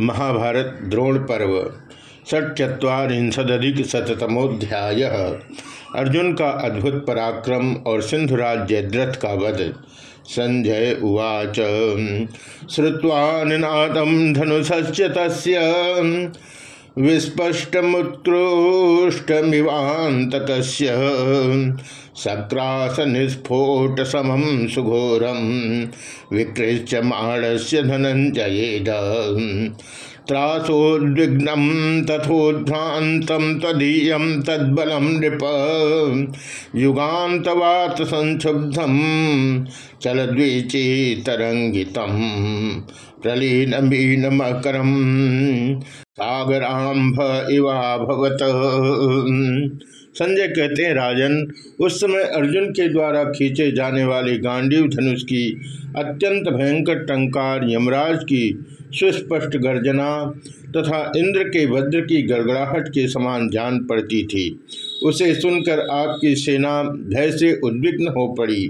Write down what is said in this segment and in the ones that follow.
महाभारत द्रोण पर्व षट्चत्शदिक शतमोध्याय अर्जुन का अद्भुत पराक्रम और सिंधुराज जयद्रथ का वध। संजय उवाच। श्रुवा निनादम धनुष्च तस्य। विस्पष्टमुत्कृष्टमिवान्तक सक्रास निस्फोट समम सुघोरम विकृष्य माणस्य धनंजयेद त्रासोद्विग्नम तथोद्भ्रांतम तदीय तद्बलम नृप युगान्तवात संक्षुब्धम चलद्वीची तरंगितम प्रलीनमीनमकरम। सागरांभ इवा भवत। संजय कहते हैं, राजन, उस समय अर्जुन के द्वारा खींचे जाने वाले गांडीव धनुष की अत्यंत भयंकर टंकार, यमराज की सुस्पष्ट गर्जना तथा इंद्र के वज्र की गड़गड़ाहट के समान जान पड़ती थी। उसे सुनकर आपकी सेना भय से उद्विग्न हो पड़ी।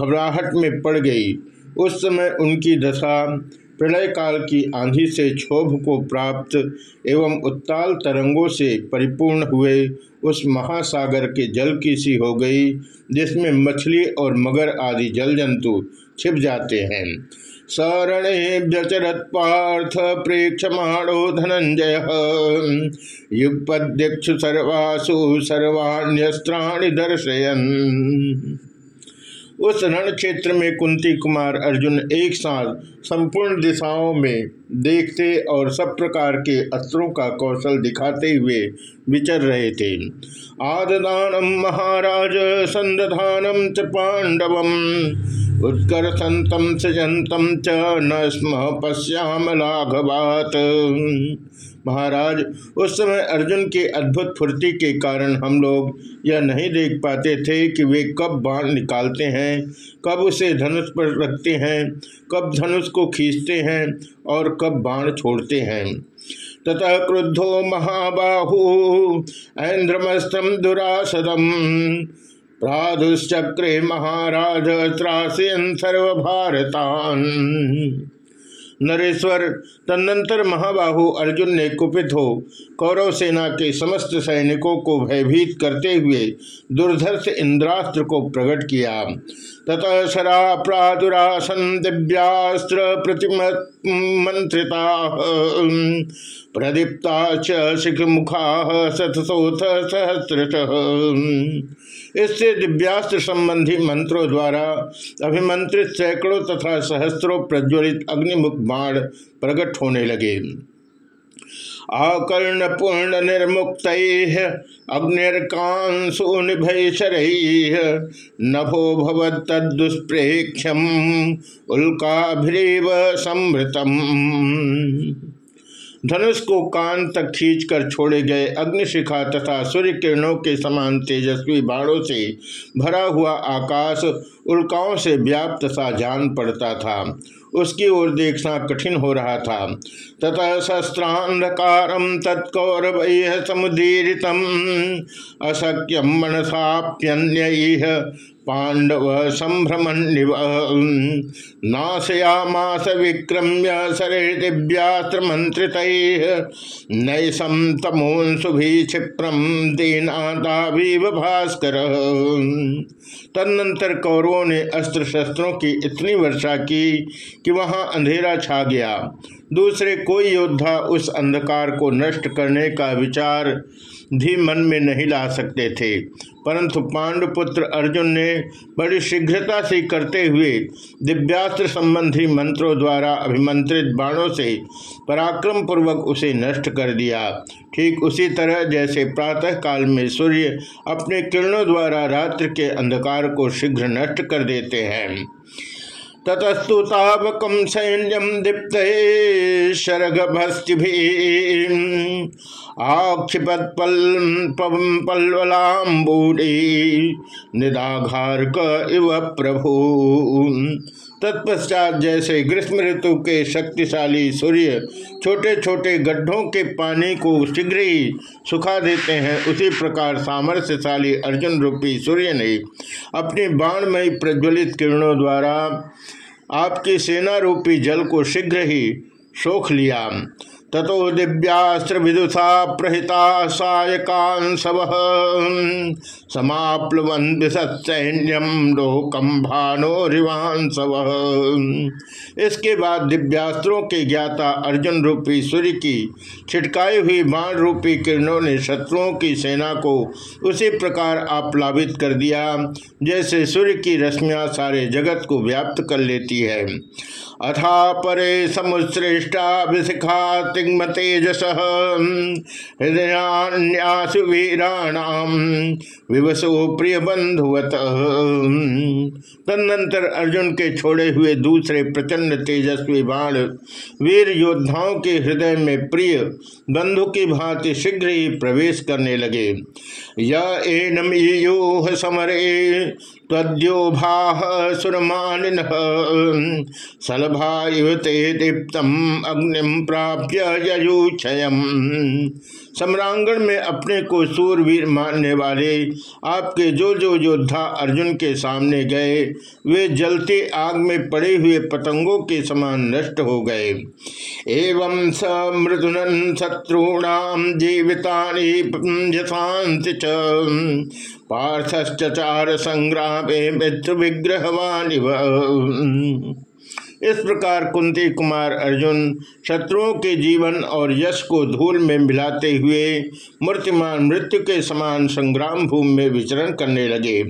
घबराहट में पड़ गई। उस समय उनकी दशा प्रलय काल की आंधी से क्षोभ को प्राप्त एवं उत्ताल तरंगों से परिपूर्ण हुए उस महासागर के जल की सी हो गई, जिसमें मछली और मगर आदि जल जंतु छिप जाते हैं। सरणे व्यचरत पार्थ प्रेक्षमाणो धनंजय। युगपद्यक्षु सर्वासु सर्वाण्यस्त्राणि दर्शयन। उस रण क्षेत्र में कुंती कुमार अर्जुन एक साथ संपूर्ण दिशाओं में देखते और सब प्रकार के अस्त्रों का कौशल दिखाते हुए विचर रहे थे। आददानम महाराज, संदधानम च पांडवम उत्कर्षंतम सजंतम च न स्म पश्याम लाघवात। महाराज, उस समय अर्जुन के अद्भुत फुर्ती के कारण हम लोग यह नहीं देख पाते थे कि वे कब बाण निकालते हैं, कब उसे धनुष पर रखते हैं, कब धनुष को खींचते हैं और कब बाण छोड़ते हैं। ततः क्रुद्धो महाबाहु ऐन्द्रमस्त्रम दुरासदम। प्रादुश्चक्रे महाराज त्रासयन सर्वभारतान। नरेश्वर, तदनंतर महाबाहु अर्जुन ने कुपित हो, कौरव सेना के समस्त सैनिकों को भयभीत करते हुए दुर्धर्ष इंद्रास्त्र को प्रकट किया। ततः शरा प्रादुरासन दिव्यास्त्र प्रतिमंत्रिता, प्रदीप्ता शिख मुखा शतसोथ सहस्र इससे दिव्यास्त्र संबंधी मंत्रों द्वारा अभिमंत्रित सैकड़ों तथा सहस्त्रों प्रज्वलित अग्निमुख बाण प्रकट होने लगे। आकर्ण पूर्ण निर्मुक्त अग्निर्कांसु निभयशर नभो भवत तदुष्प्रेक्षम उल्काभिव संभृतम धनुष को कान तक खींचकर छोड़े गए। अग्निशिखा तथा सूर्य किरणों के समान तेजस्वी बाणों से भरा हुआ आकाश उल्काओं से व्याप्त सा जान पड़ता था। उसकी ओर देखना कठिन हो रहा था। तथा शस्त्रांधकार तत्कौरव समुदीरितम। अशक्यम मनसाप्यन्य पांडव संभ्रमण नाशयामास विक्रम्य शरीर दिव्यास्त्र मंत्रित नैसम तमोंशुभि क्षिप्रम दीनादावीव भास्कर। तदनंतर कौरवों ने अस्त्र शस्त्रों की इतनी वर्षा की कि वहाँ अंधेरा छा गया। दूसरे कोई योद्धा उस अंधकार को नष्ट करने का विचार भी मन में नहीं ला सकते थे। परंतु पांडुपुत्र अर्जुन ने बड़ी शीघ्रता से करते हुए दिव्यास्त्र संबंधी मंत्रों द्वारा अभिमंत्रित बाणों से पराक्रम पूर्वक उसे नष्ट कर दिया। ठीक उसी तरह जैसे प्रातः काल में सूर्य अपने किरणों द्वारा रात्र के अंधकार को शीघ्र नष्ट कर देते हैं। ततस्तु तावकम सैन्यम दीप्त शरगभस्ति भस्ति आक्षिपत निदाघारक इव प्रभु। तत्पश्चात जैसे ग्रीष्म ऋतु के शक्तिशाली सूर्य छोटे छोटे गड्ढों के पानी को शीघ्र ही सुखा देते हैं, उसी प्रकार सामर्थ्यशाली अर्जुन रूपी सूर्य ने अपने बाणमयी प्रज्वलित किरणों द्वारा आपकी सेना रूपी जल को शीघ्र ही सोख लिया। ततो दिव्यास्त्र विदुषा प्रहिता सायकांसव समाप्लवन विसैन्यम लोकम भानोरिवांसव इसके बाद दिव्यास्त्रों के ज्ञाता अर्जुन रूपी सूर्य की छिटकाई हुई बाण रूपी किरणों ने शत्रुओं की सेना को उसी प्रकार आप्लावित कर दिया, जैसे सूर्य की रश्मियाँ सारे जगत को व्याप्त कर लेती है। अथा परे समुश्रेष्टा विशिखा तिग्म तेजस हृदयान्यासु वीराणाम विवसो प्रिय बंधुवत तदनंतर अर्जुन के छोड़े हुए दूसरे प्रचंड तेजस्वी बाण वीर योद्धाओं के हृदय में प्रिय बंधु की भांति शीघ्र ही प्रवेश करने लगे। यूह समरे तद्योभाह सुरमानिन सलभा दीप्तम अग्निम प्राप्य ययुक्षयम सम्रांगण में अपने को सूरवीर मानने वाले आपके जो जो योद्धा अर्जुन के सामने गए, वे जलती आग में पड़े हुए पतंगों के समान नष्ट हो गए। एवं स मृदुन शत्रुणाम जीविता च। पार्थश्चार संग्राम मित्र इस प्रकार कुंती कुमार अर्जुन शत्रुओं के जीवन और यश को धूल में मिलाते हुए मूर्तिमान मृत्यु के समान संग्राम भूमि में विचरण करने लगे।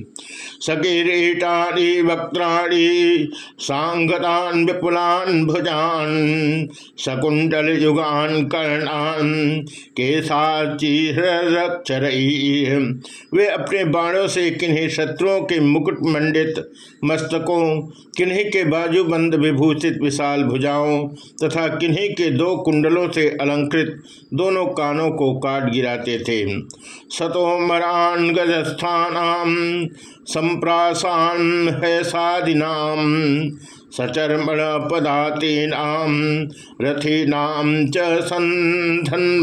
सकीरीटानी वक्त्राणी सांगतान, विपुलान, भुजान सकुंडल युगान, कर्णान केशाचीरक्षर वे अपने बाणों से किन्हीं शत्रुओं के मुकुट मंडित मस्तकों, किन्हीं के बाजूबंद विभूषित विशाल भुजाओं तथा किन्हीं के दो कुंडलों से अलंकृत दोनों कानों को काट गिराते थे। सतोमरान गजस्थान, संप्रासान है सादिनाम सचर्मण पदातीनाम रथीनाम च संधन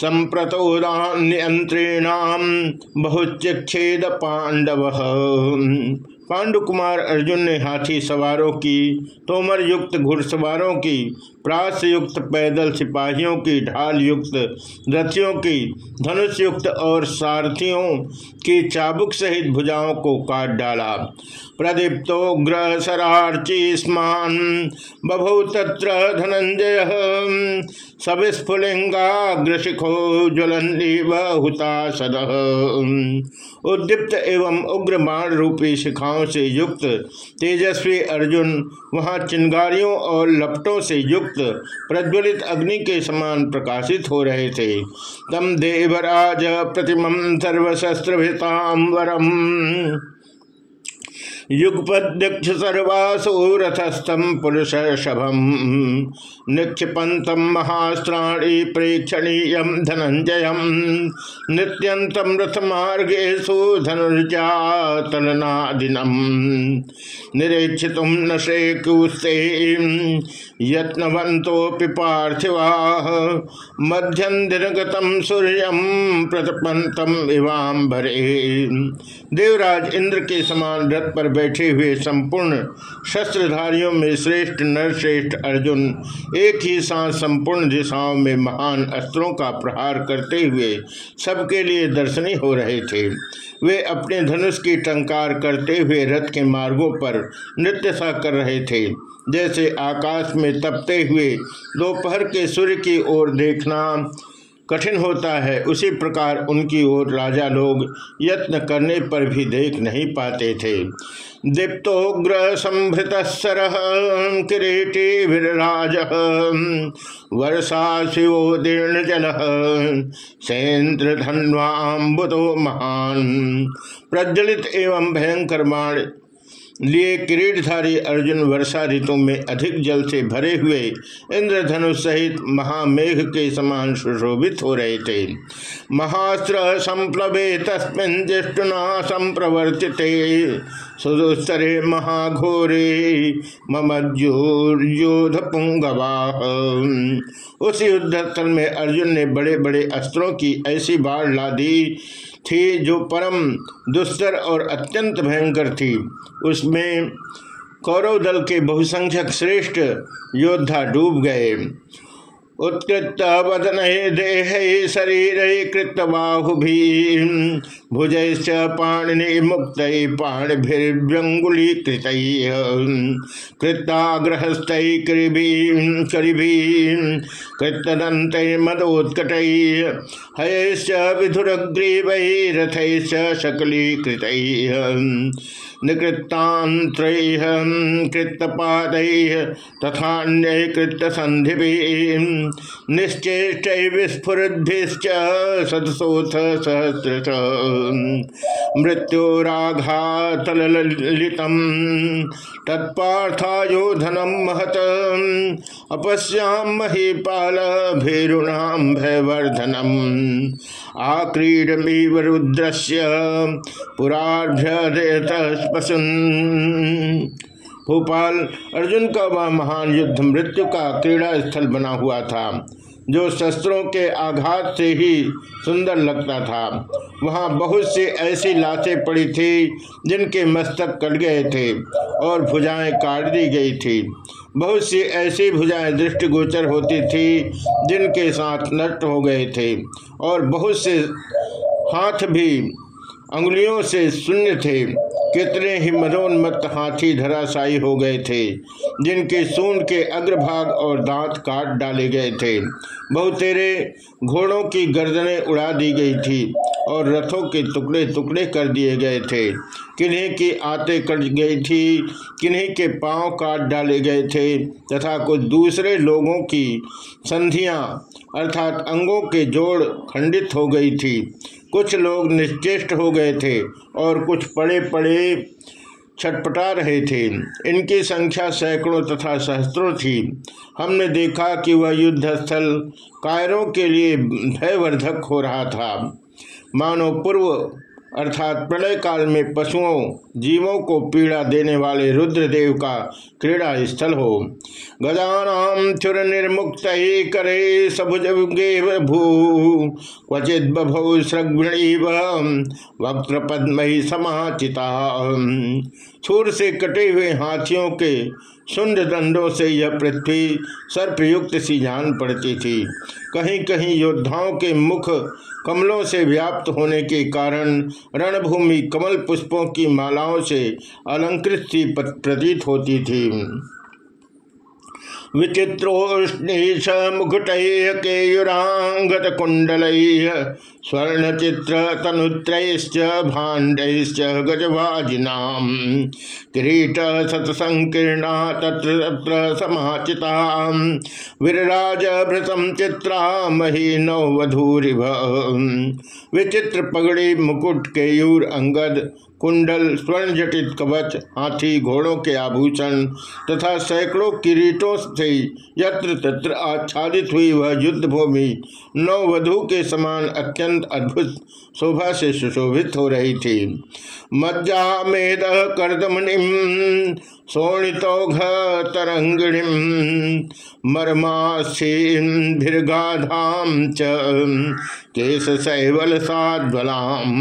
संप्रतोदान्यंत्रीणाम बहुचेद पांडव पांडुकुमार अर्जुन ने हाथी सवारों की तोमर युक्त घुड़सवारों की प्रास युक्त पैदल सिपाहियों की ढाल युक्त रथियों की धनुष युक्त और सारथियों की चाबुक सहित भुजाओं को काट डाला। प्रदीप्तोग्र सरार्ची स्मान बभौ तत्र धनंजय सविस्फुलिंगाग्रशिखो हुता सद उद्दीप्त एवं उग्र बाण रूपी शिखाओं से युक्त तेजस्वी अर्जुन, वहाँ चिंगारियों और लपटों से युक्त प्रज्वलित अग्नि के समान प्रकाशित हो रहे थे। तम देवराज प्रतिम सर्वशस्त्र वरम। युगपदीक्ष सर्वासो रथस्थम पुरुष शभम निक्षिपंतम महास्त्राणी प्रेक्षणीय धनंजय नित्यंतम रथमार्गेशु धनुर्जातलनादिनम निरीक्षित न शेकुस्ते यत्नवंतोपि पार्थिवा। मध्यम दिनगतम सूर्य प्रतपंतम इवाम्बरे। देवराज इंद्र के समान रथ पर बैठे हुए संपूर्ण शस्त्रधारियों में श्रेष्ठ नरश्रेष्ठ अर्जुन एक ही साथ संपूर्ण दिशाओं में महान अस्त्रों का प्रहार करते हुए सबके लिए दर्शनी हो रहे थे। वे अपने धनुष की टंकार करते हुए रथ के मार्गों पर नृत्य सा कर रहे थे। जैसे आकाश में तपते हुए दोपहर के सूर्य की ओर देखना कठिन होता है। उसी प्रकार उनकी ओर राजा लोग यत्न करने पर भी देख नहीं पाते थे। दीप्तोग्र संभृत सर किरीटी विराज वर्षा शिवोदीर्ण जल सेन्द्र धन्वाबुतो महान, प्रज्वलित एवं भयंकर बाण लिए किरीटधारी अर्जुन वर्षा ऋतु में अधिक जल से भरे हुए इंद्रधनुष सहित महामेघ के समान सुशोभित हो रहे थे। महास्त्र संप्लवे तस्मिन ज्येष्ठना संप्रवर्तित। सुदुस्तरे महाघोरे ममज्योध पुंगवा उस युद्ध स्थल में अर्जुन ने बड़े बड़े अस्त्रों की ऐसी बाढ़ ला दी थी, जो परम दुस्तर और अत्यंत भयंकर थी। उसमें कौरव दल के बहुसंख्यक श्रेष्ठ योद्धा डूब गए। उत्कृत वदन देह शरीर कृत बाहुभी भुज पाणि मुक्त पाणिभिर्व्यंगुली कृत कृताग्रहस्त कृतदंत मदोत्कट हयश्च विधुरग्रीव रथैश्च निकृत्तांत्रैः कृतपादैः तथान्य कृतसन्धिभिः निश्चेष्ट विस्फुरद्भिश्च सदसोथ सहस्रश। मृत्युराघातललितम् तत्पार्थायोधनम महत। अपश्याम महीपाल भैरुणाम भयवर्धनम। आक्रीडमीव रुद्रस्य पुराभ्यपसुन भोपाल अर्जुन का वह महान युद्ध मृत्यु का क्रीड़ा स्थल बना हुआ था, जो शस्त्रों के आघात से ही सुंदर लगता था। वहाँ बहुत सी ऐसी लाशें पड़ी थी, जिनके मस्तक कट गए थे और भुजाएँ काट दी गई थी। बहुत सी ऐसी भुजाएँ दृष्टिगोचर होती थी, जिनके साथ नष्ट हो गए थे और बहुत से हाथ भी अंगुलियों से शून्य थे। कितने ही मदोन्मत्त हाथी धराशायी हो गए थे, जिनके सूंड के अग्रभाग और दांत काट डाले गए थे। बहुतेरे घोड़ों की गर्दनें उड़ा दी गई थी और रथों के टुकड़े टुकड़े कर दिए गए थे। किन्हीं की आते कट गई थी, किन्हीं के पाँव काट डाले गए थे, तथा कुछ दूसरे लोगों की संधियाँ, अर्थात अंगों के जोड़ खंडित हो गई थी। कुछ लोग निश्चेष्ट हो गए थे और कुछ पड़े पड़े छटपटा रहे थे। इनकी संख्या सैकड़ों तथा सहस्त्रों थी। हमने देखा कि वह युद्ध स्थल कायरों के लिए भयवर्धक हो रहा था। मानो पूर्व अर्थात प्रलय काल में पशुओं, जीवों को पीड़ा देने वाले रुद्रदेव का क्रीड़ा स्थल हो। गजानाम चुर निर्मुक्त करे सबुज भू। क्वचित बभौ सृगीव वक्त्र पद्म ही समाचिता। छूर से कटे हुए हाथियों के सुंड दंडों से यह पृथ्वी सर्पयुक्त सी जान पड़ती थी। कहीं कहीं योद्धाओं के मुख कमलों से व्याप्त होने के कारण रणभूमि कमल पुष्पों की मालाओं से अलंकृत सी प्रतीत होती थी। विचित्रोष्णीश मुकुट केयुरांगत कुंडल स्वर्ण चित्र तनुत्रैश्च भाण्डैश्च गजवाजिना किरीट सतसंकीर्णा तत्र तत्र समाचिता विरराज भृतम चित्रा मही नवधूरिभ विचित्र पगड़ी मुकुट केयूर अंगद कुंडल स्वर्ण जटित कवच, हाथी, घोड़ों के आभूषण तथा सैकड़ों किरीटों से यत्र तत्र आच्छादित हुई वह युद्ध भूमि नववधु के समान अत्यंत अद्भुत शोभा से सुशोभित हो रही थी। मज्जा मेद कर्दमणिम सोणितौघ तरंगिणीम मर्माशीर्गाधाम च केश शैवल साध्वलाम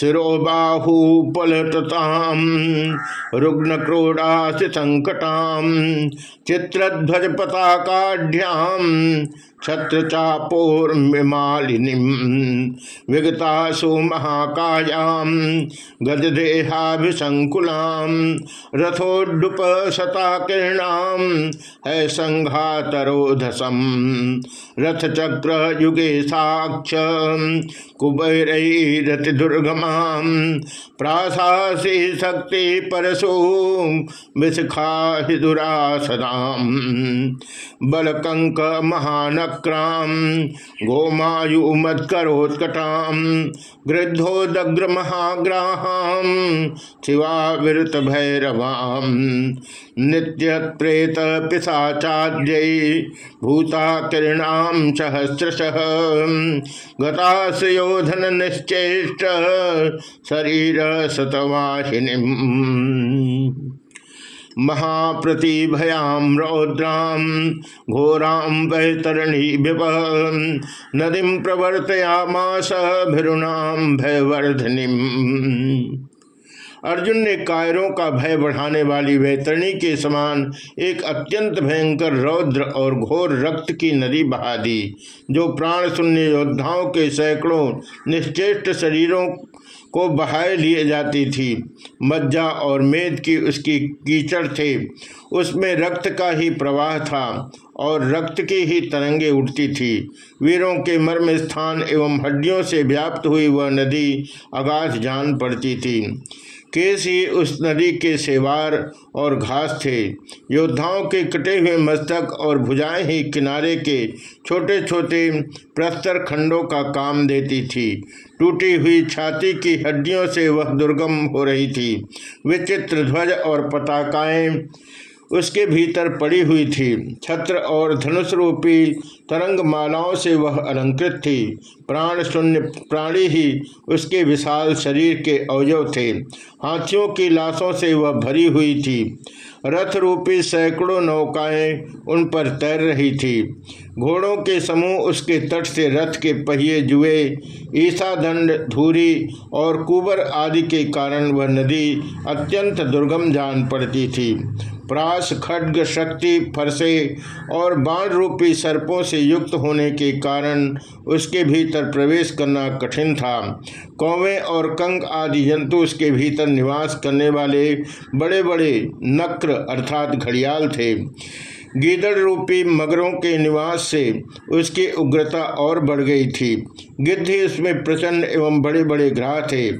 शिरोबाहू पलटताम रुग्ण क्रोड़ा संकटाम चित्रध्वज पताकाढ़्याम छत्र चापोर्मालिनी विगतासु महाकायाम गजदेहाभिशंकुलाम रथोडुप शताकीर्णाम है संघातरोधसम रथ चक्र युगे साक्ष कुबैरति प्राशासी शक्ति परशु विशखा हिदुरा सदाम बलकंक महानक चक्राम गोमायु मत्करोत्कटाम गृद्धोदग्र महाग्राहाम शिवाविरत भैरवाम नित्य प्रेत पिशाचाद्य भूता किरणाम सहस्रश गताशयोधन निश्चेष्ट शरीर सतवाहिनी महाप्रतिभयाम रौद्राम घोराम वैतरणी विप नदी प्रवर्तयामास भयवर्धनी। अर्जुन ने कायरों का भय बढ़ाने वाली वैतरणी के समान एक अत्यंत भयंकर रौद्र और घोर रक्त की नदी बहा दी, जो प्राण शून्य योद्धाओं के सैकड़ों निश्चेष्ट शरीरों को बहाए लिए जाती थी। मज्जा और मेद की उसकी कीचड़ थे। उसमें रक्त का ही प्रवाह था और रक्त की ही तरंगे उठती थी। वीरों के मर्म स्थान एवं हड्डियों से व्याप्त हुई वह नदी आगाज़ जान पड़ती थी। केस ही उस नदी के सेवार और घास थे। योद्धाओं के कटे हुए मस्तक और भुजाएँ ही किनारे के छोटे छोटे प्रस्तर खंडों का काम देती थी। टूटी हुई छाती की हड्डियों से वह दुर्गम हो रही थी। विचित्र ध्वज और पताकाएँ उसके भीतर पड़ी हुई थी। छत्र और धनुष रूपी तरंग मालाओं से वह अलंकृत थी। प्राण शून्य प्राणी ही उसके विशाल शरीर के अवयव थे। हाथियों की लाशों से वह भरी हुई थी। रथ रूपी सैकड़ों नौकाएँ उन पर तैर रही थी। घोड़ों के समूह उसके तट से रथ के पहिए जुए, ईसा दंड, धूरी और कुबर आदि के कारण वह नदी अत्यंत दुर्गम जान पड़ती थी। प्रास, खड्ग, शक्ति, फरसे और बाण रूपी सर्पों से युक्त होने के कारण उसके भीतर प्रवेश करना कठिन था। कौवे और कंग आदि जंतु उसके भीतर निवास करने वाले बड़े बड़े नक्र अर्थात घड़ियाल थे। गीदड़ रूपी मगरों के निवास से उसकी उग्रता और बढ़ गई थी। गिद्ध उसमें प्रचंड एवं बड़े बड़े ग्राह थे।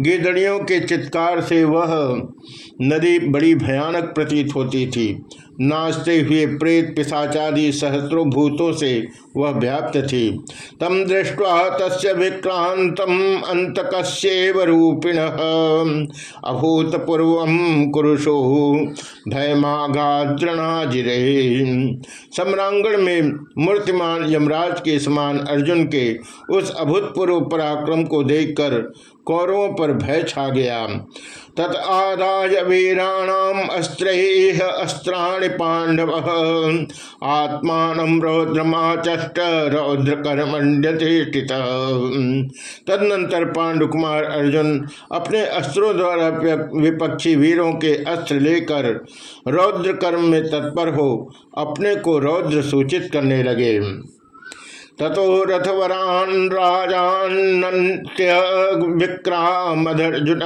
गिदड़ियों के चित्कार से वह नदी बड़ी भयानक प्रतीत होती थी। नाचते हुए प्रेत पिशाचादि सहस्त्रों भूतों से वह व्याप्त थी। तम दृष्टवा तस् विक्रांतम अंतकस्येव रूपिण। अभूतपूर्व कुरुषो भयमाघाद्रणाजिरे सम्रांगण में मूर्तिमान यमराज के समान अर्जुन के उस अभूतपूर्व पराक्रम को देखकर कौरवों पर भय छा गया। तत आदाय वीराणाम अस्त्र अस्त्राणि पांडव आत्मान रौद्रमाचष्ट रौद्र कर्मण्यधिष्ठित तदनंतर पांडुकुमार अर्जुन अपने अस्त्रों द्वारा विपक्षी वीरों के अस्त्र लेकर रौद्र कर्म में तत्पर हो अपने को रौद्र सूचित करने लगे। ततो रथवरान राजान्य विक्रामधर्जुन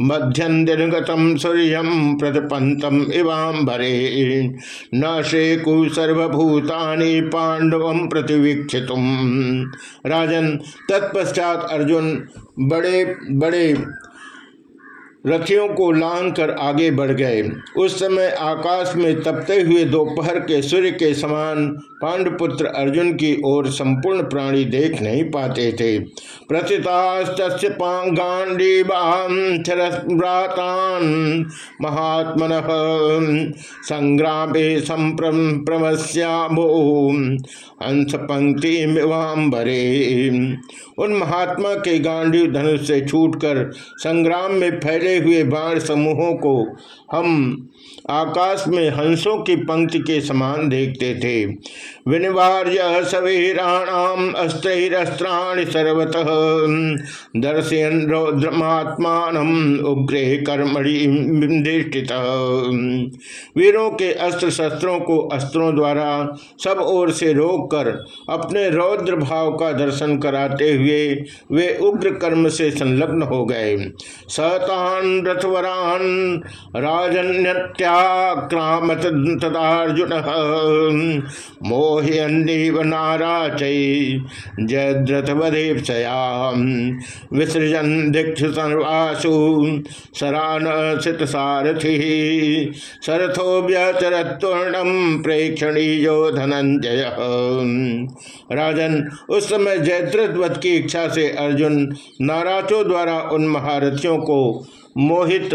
मध्यम दिनगतम सूर्य प्रतपंतम इवांबरे न शेकु सर्वभूतानि पांडव प्रतिवीक्षित राजन तत्पश्चात अर्जुन बड़े बड़े रथियों को लांग कर आगे बढ़ गए। उस समय आकाश में तपते हुए दोपहर के सूर्य के समान पांडपुत्र अर्जुन की ओर संपूर्ण प्राणी देख नहीं पाते थे। महात्मन संग्राम संप्रमस्यामो हंस पंक्ति उन महात्मा के गांडी धनुष से छूटकर संग्राम में फैले हुए बाण समूहों को हम आकाश में हंसों की पंक्ति के समान देखते थे। विनिवार्य सवीराणाम अस्त्रस्त्राणि सर्वतः। दर्शयन रौद्रमात्मान उग्रे कर्मणि वीरों के अस्त्र शस्त्रों को अस्त्रों द्वारा सब ओर से रोककर अपने रौद्र भाव का दर्शन कराते हुए वे उग्र कर्म से संलग्न हो गए। सतान रथवरान राजन्यत्याक्रामत तदार्जुन मोहयन्नीव नाराचै जयद्रथवधेप्सया विसृजन दीक्षु सर्वासु सरान सित सारथि सरथो व्यचरत्वर्णम प्रेक्षणीयो धनंजय राजन, उस समय जयद्रथ की इच्छा से अर्जुन नाराचों द्वारा उन महारथियों को मोहित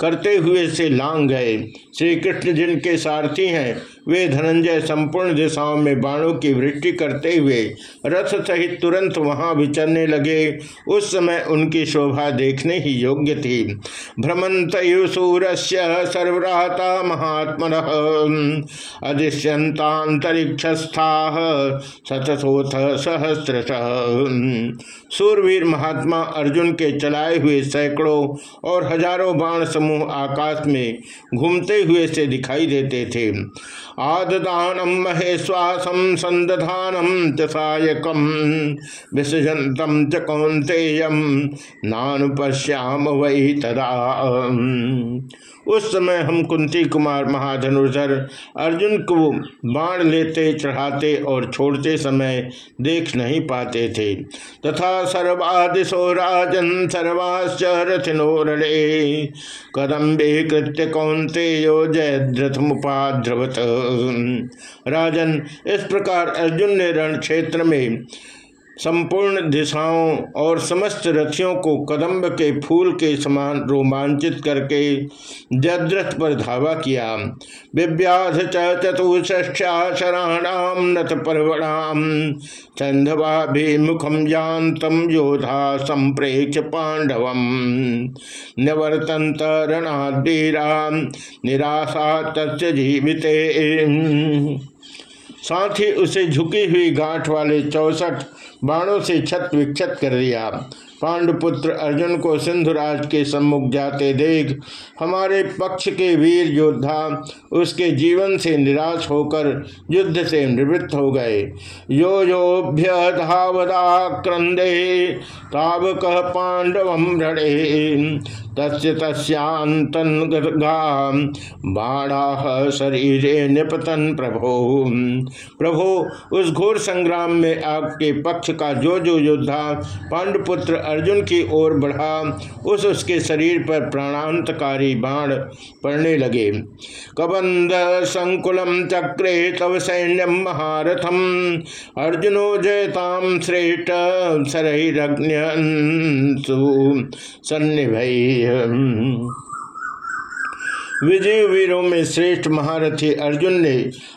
करते हुए से लांग गए। श्री कृष्ण जिनके सारथी हैं वे धनंजय संपूर्ण दिशाओं में बाणों की वृष्टि करते हुए रथ सहित तुरंत वहाँ विचरने लगे। उस समय उनकी शोभा देखने ही योग्य थी। भ्रमंत सूरस्य सर्वराता महात्म अधिष्यंतांतरिक्षस्था शतसोथ सहस्र सूरवीर महात्मा अर्जुन के चलाए हुए सैकड़ों और हज़ारों बाण समूह आकाश में घूमते हुए से दिखाई देते थे। आददानम महेश्वासम संदधानम च सायकम विसजंतम च कौंतेयम नानुपश्याम वही तदा। उस समय हम कुंती कुमार महाधनुर्धर अर्जुन को बाण लेते, चढ़ाते और छोड़ते समय देख नहीं पाते थे। तथा सर्वादिशो राजन सर्वाश्च रथिनोरणे कदम्बे कृत्य कौंते यो जयद्रथ मुपाद्रवत राजन। इस प्रकार अर्जुन ने रण क्षेत्र में संपूर्ण दिशाओं और समस्त रथियों को कदम्ब के फूल के समान रोमांचित करके जद्रथ पर धावा किया। विव्याध चतुष्ठा शराणाम नथ परवणाम चंदवाभिमुखम जानतम योधा संप्रेक्ष पांडव। निवर्तंत रणाधीरा निराशा तस् जीवित। साथ ही उसे झुकी हुई गांठ वाले चौसठ बाणों से छत विक्षत कर दिया। पांडुपुत्र अर्जुन को सिंधुराज के सम्मुख जाते देख, हमारे पक्ष के वीर योद्धा उसके जीवन से निराश होकर युद्ध से निवृत्त हो गए। यो योभ्य धावदाक्रंदे तावक पांडव रणे तस्य तस्यांतन बाणा शरीर निपतन प्रभो। प्रभो, उस घोर संग्राम में आपके पक्ष का जो जो योद्धा पांडुपुत्र अर्जुन की ओर बढ़ा, उस उसके शरीर पर प्राणांतकारी बाण पड़ने लगे। कबंद संकुलम चक्रे तव सैन्यम महारथम। अर्जुनो जयताम श्रेष्ठ सरहिग्न सन्निभय। विजय वीरों में श्रेष्ठ महारथी अर्जुन ने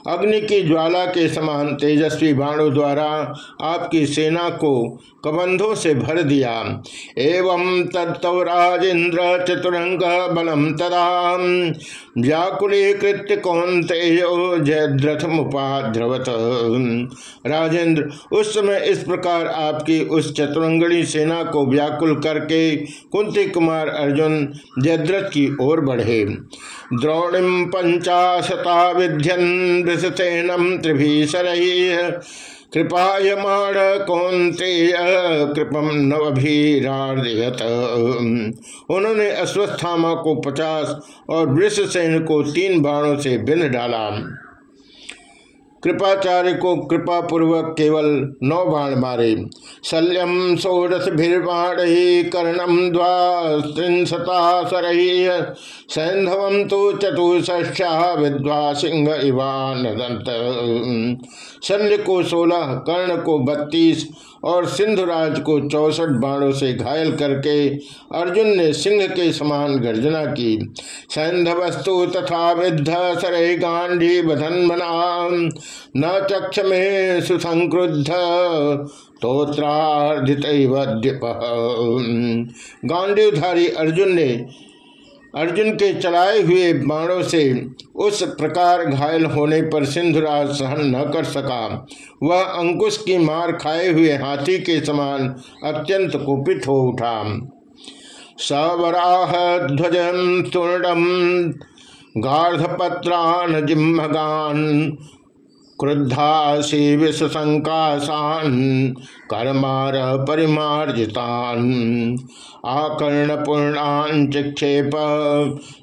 अग्नि की ज्वाला के समान तेजस्वी बाणों द्वारा आपकी सेना को कबंधों से भर दिया। एवं तत्व राजेन्द्र चतुरंग बलम तदा। व्याकुलीकृत्य कौनते जयद्रथ मुपाध्रवत राजेंद्र, उस समय इस प्रकार आपकी उस चतुरंगणी सेना को व्याकुल करके कुंती कुमार अर्जुन जयद्रथ की ओर बढ़े। द्रोणिम पंचाशता विध्यन वृषसेनम त्रिभीषर कृपायमाण कौंते कृपम नवभीरार्यत उन्होंने अश्वस्थामा को पचास और वृषसेन को तीन बाणों से बिन डाला। कृपाचार्य को कृपा पूर्वक केवल नौ बाण मारे। शल्यम षोडश भीर्बाण कर्णम द्वांशता सरही सैंधव तो चतुष्या विद्वा सिंह इवान शल्य को सोलह, कर्ण को बत्तीस और सिंधुराज को चौसठ बाणों से घायल करके अर्जुन ने सिंह के समान गर्जना की। सैंधवस्तु तथा विद्ध सरे गांधी बधन मना न चक्ष में सुसंक्रुद्ध तोत्रार्धित गांडीवधारी अर्जुन ने अर्जुन के चलाए हुए बाणों से उस प्रकार घायल होने पर सिंधुराज सहन न कर सका। वह अंकुश की मार खाए हुए हाथी के समान अत्यंत कुपित हो उठा। सवराह ध्वज सुर्णम गार्धपत्रान जिम्भगान क्रुद्धासी विषसंकाशान कर्मार परिमार्जितान। आकर्ण पूर्णान चिक्षेप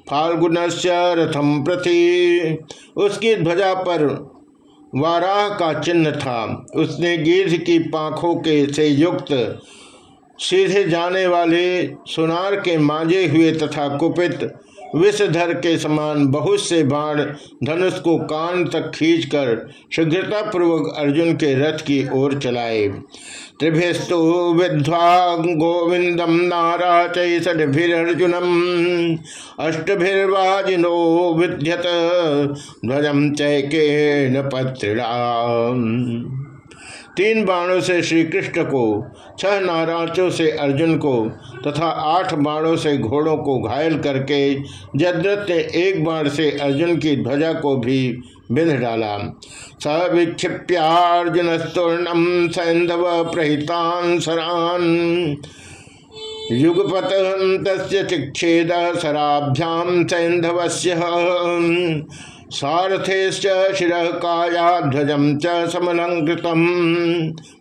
फाल्गुन रथम प्रति। उसकी ध्वजा पर वाराह का चिन्ह था। उसने गिर की पाखों के से युक्त, सीधे जाने वाले सुनार के मांझे हुए तथा कुपित विषधर के समान बहुत से बाण धनुष को कान तक खींचकर शीघ्रता पूर्वक अर्जुन के रथ की ओर चलाए। त्रिभिस्तु विध्वा गोविंदम नारा नाराचैषभिर्जुनम अष्टभिर्वाजिनो विद्यत ध्वजम चैके पत्रिड़ा तीन बाणों से श्री कृष्ण को, छह नाराजों से अर्जुन को तथा आठ बाणों से घोड़ों को घायल करके जद्रथ ने एक बाण से अर्जुन की ध्वजा को भी बिंध डाला। स विक्षिप्यार्जुन स्तूर्णम सैंधव प्रहितान सरान युगपत चिक्षेद सराभ्याम सैंधव सारथे शिर काया च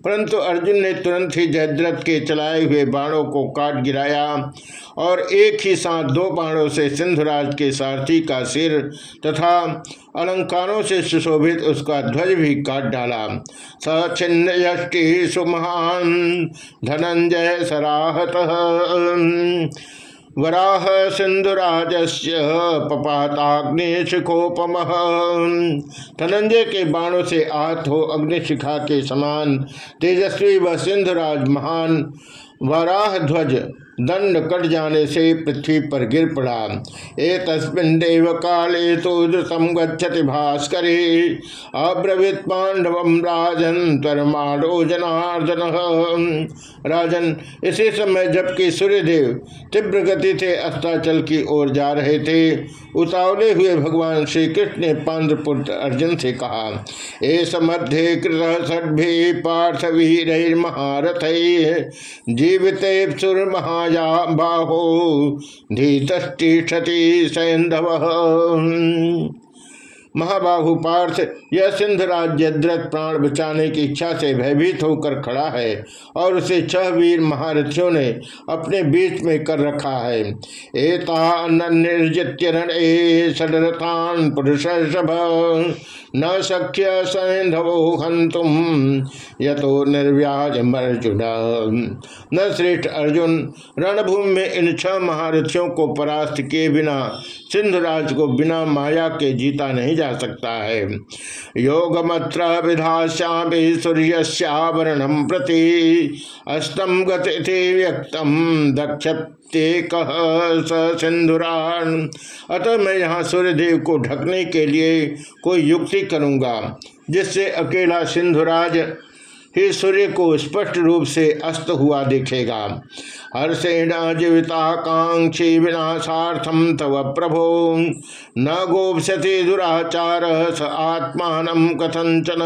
परंतु अर्जुन ने तुरंत ही जयद्रथ के चलाए हुए बाणों को काट गिराया और एक ही साथ दो बाणों से सिंधुराज के सारथी का सिर तथा अलंकारों से सुशोभित उसका ध्वज भी काट डाला। सचिन्न यष्टि सुमहान धनंजय सराहत। वराह सिंधुराजस्य पपाताग्निशिखोपम। धनंजय के बाणों से आत हो अग्निशिखा के समान तेजस्वी व सिंधुराज महान वराह ध्वज दंड कट जाने से पृथ्वी पर गिर पड़ा। ए तस्मिन देव काले तो गच्छति भास्कर। अब्रवीत पांडव राजन तरमाणो जनार्दन राजन, इसी समय जबकि सूर्यदेव तीव्र गति से अस्ताचल की ओर जा रहे थे, उतावले हुए भगवान श्री कृष्ण ने पांद्रपुत्र अर्जुन से कहा, ए समध्य कृत सद्भि पार्थ वीर महारथ जीवित सुर महा माया बाहो धीतष्टिषति सैंधव महाबाहु पार्थ, यह सिंध राज्यद्रथ प्राण बचाने की इच्छा से भयभीत होकर खड़ा है और उसे छह वीर महारथियों ने अपने बीच में कर रखा है। निर्जित्य पुरुष न सख्य सैंधवो हंतुम यतो निर्व्याज अर्जुन न श्रेष्ठ अर्जुन, रणभूमि में इन छह महारथियों को परास्त किए बिना, सिंधुराज को बिना माया के जीता नहीं जा सकता है। योगमत्र विधाश्यामी सूर्यश्यावरणम प्रति अस्तम गति व्यक्तम दक्ष सिंधुरान अतः मैं यहाँ सूर्यदेव को ढकने के लिए कोई युक्ति करूँगा, जिससे अकेला सिंधुराज ही सूर्य को स्पष्ट रूप से अस्त हुआ दिखेगा। हर्षेण जीविताकांक्षी विनाशार्थम तव प्रभो। न गोपति दुराचार, स आत्मान कथंचन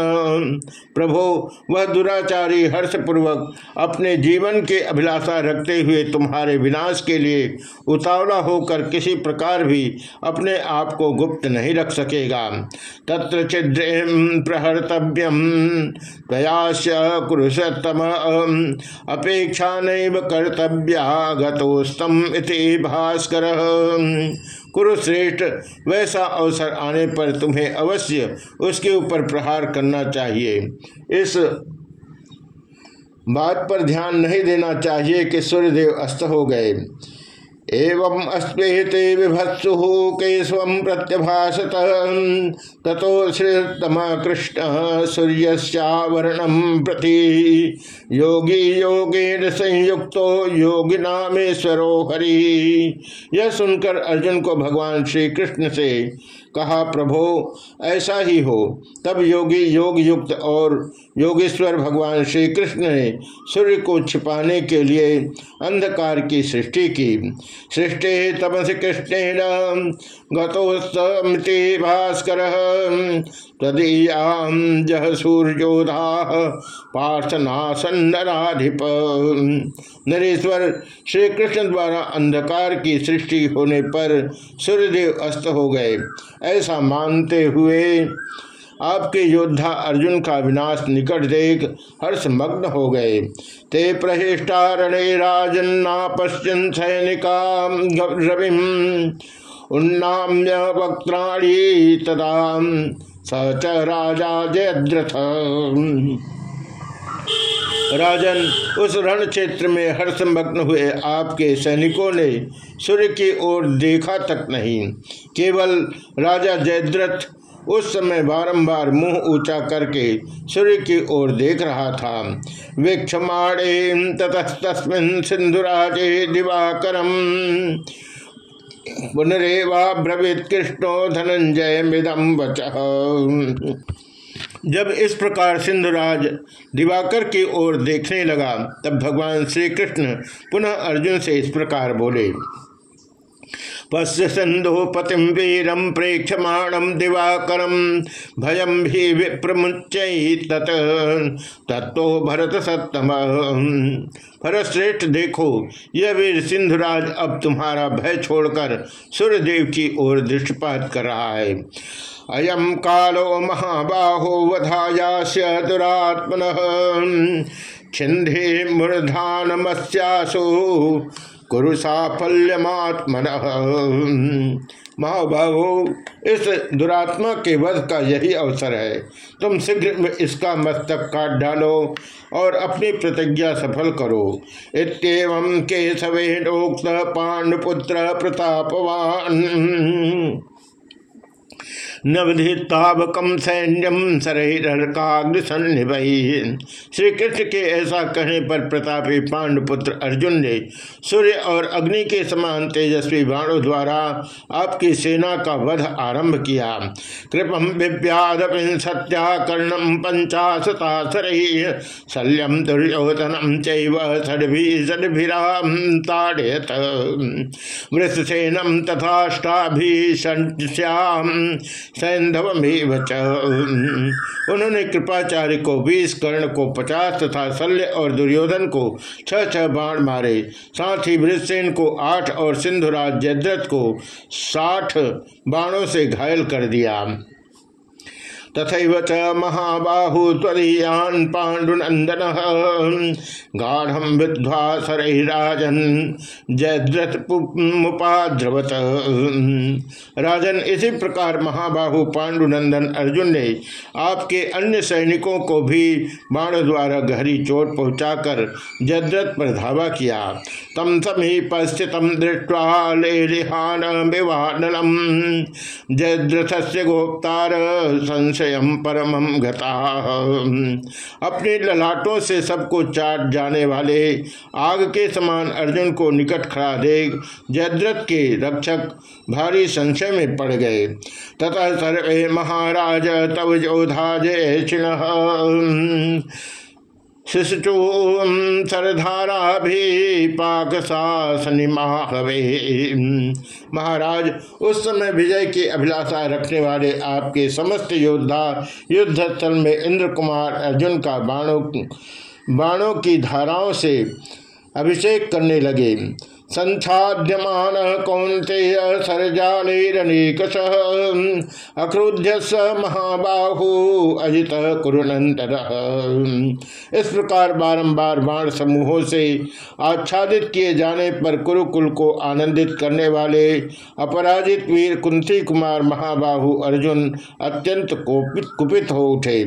प्रभो, वह दुराचारी हर्षपूर्वक अपने जीवन के अभिलाषा रखते हुए तुम्हारे विनाश के लिए उतावला होकर किसी प्रकार भी अपने आप को गुप्त नहीं रख सकेगा। तत्र छिद्रे प्रहर्तव्यम प्रयास कुरुषतम अपेक्षा नैव कर्तव्यागतोस्तम इति भास्कर। कुरुश्रेष्ठ वैसा अवसर आने पर तुम्हें अवश्य उसके ऊपर प्रहार करना चाहिए। इस बात पर ध्यान नहीं देना चाहिए कि सूर्यदेव अस्त हो गए। एवं अस्वेते विभत्सु केशव प्रत्यभाषत ततो श्रीतम कृष्ण सूर्यशावरण प्रति। योगी योगेन संयुक्त योगिनामेश्वरो हरि। यह सुनकर अर्जुन को भगवान श्री कृष्ण से कहा, प्रभो, ऐसा ही हो। तब योगी योग युक्त और योगेश्वर भगवान श्री कृष्ण ने सूर्य को छिपाने के लिए अंधकार की सृष्टि की। सृष्टि तमस कृष्णेन गतोस्तमति भास्कर तदीयाम जह सूर्योधा पार्थनासन्नराधिप नरेश्वर श्री कृष्ण द्वारा अंधकार की सृष्टि होने पर सूर्यदेव अस्त हो गए। ऐसा मानते हुए आपके योद्धा अर्जुन का विनाश निकट देख हर्ष मग्न हो गए। ते प्रहिष्टारणे राजन्ना पश्चिम सैनिका रविम उन्नाम्य वक्त्राणी तदा स च राजा जयद्रथ। राजन, उस रण क्षेत्र में हर्षमग्न हुए आपके सैनिकों ने सूर्य की ओर देखा तक नहीं। केवल राजा जयद्रथ उस समय बारंबार मुँह ऊँचा करके सूर्य की ओर देख रहा था। वीक्षमाणे ततस्तस्मिन सिंधुराजे दिवाकरम। पुनरेवा कृष्णो धनंजय मिदम वच। जब इस प्रकार सिंधुराज दिवाकर की ओर देखने लगा, तब भगवान श्री कृष्ण पुनः अर्जुन से इस प्रकार बोले पश्य सिंधु पतिम वीरम प्रेक्षमाणम दिवाकरम भयम भी विप्रमुच तत् तत्तो भरत सत्तम भरत श्रेष्ठ देखो, यह वीर सिंधुराज अब तुम्हारा भय छोड़कर सूर्यदेव की ओर दृष्टिपात कर रहा है। अयम कालो महाबाहो वधायास्य दुरात्मन। छिंधे मूर्धानमस्यासु कुरु साफल्यमात्मन। महाबाहो इस दुरात्मा के वध का यही अवसर है। तुम शीघ्र इसका मस्तक काट डालो और अपनी प्रतिज्ञा सफल करो। इतम केशवेनोक्त पांडुपुत्र प्रतापवान। नवधितावकम सैन्यम सरहिरकाग्निसन्निभ श्री कृष्ण के ऐसा कहने पर प्रतापी पांडुपुत्र अर्जुन ने सूर्य और अग्नि के समान तेजस्वी बाणों द्वारा आपकी सेना का वध आरंभ किया। कृपम विव्याद सत्या कर्णम पंचाशता शल्यम दुर्योधनम चढ़भी षड्भिराम ताड़यत वृषसेनम तथाष्टाभी सैंधवमेव उन्होंने कृपाचार्य को बीस कर्ण को, पचास तथा शल्य और दुर्योधन को छह छह बाण मारे। साथ ही वृषसेन को आठ और सिंधुराज जयद्रथ को साठ बाणों से घायल कर दिया। तथैव च महाबाहु त्वदीयान पाण्डुनंदन गाढ़ विद्वा सरहिराजन जयद्रथ मुपाद्रवत राजन, इसी प्रकार महाबाहु पांडुनंदन अर्जुन ने आपके अन्य सैनिकों को भी बाण द्वारा गहरी चोट पहुंचाकर जयद्रथ पर धावा किया। तम समीप स्थित दृष्टवा लेहान विवानलम जयद्रथ से गोप्तार संशय स्वयं परमम गता। अपने ललाटों से सबको चाट जाने वाले, आग के समान अर्जुन को निकट खड़ा देख, जयद्रथ के रक्षक भारी संशय में पड़ गए। तथा सर्वे महाराज, तव जोधा जय शिशुचूम सरधारा भी पाक महावे महाराज, उस समय विजय की अभिलाषा रखने वाले आपके समस्त योद्धा युद्ध स्थल में इंद्र कुमार अर्जुन का बाणों बाणों की धाराओं से अभिषेक करने लगे। संछाद्यमान कौंतेय सरजालेरनेकश अक्रोध्य स महाबाहु अजित कुरुनंतर इस प्रकार बारंबार बाण समूहों से आच्छादित किए जाने पर कुरुकुल को आनंदित करने वाले अपराजित वीर कुंती कुमार महाबाहु अर्जुन अत्यंत कुपित कुपित हो उठे।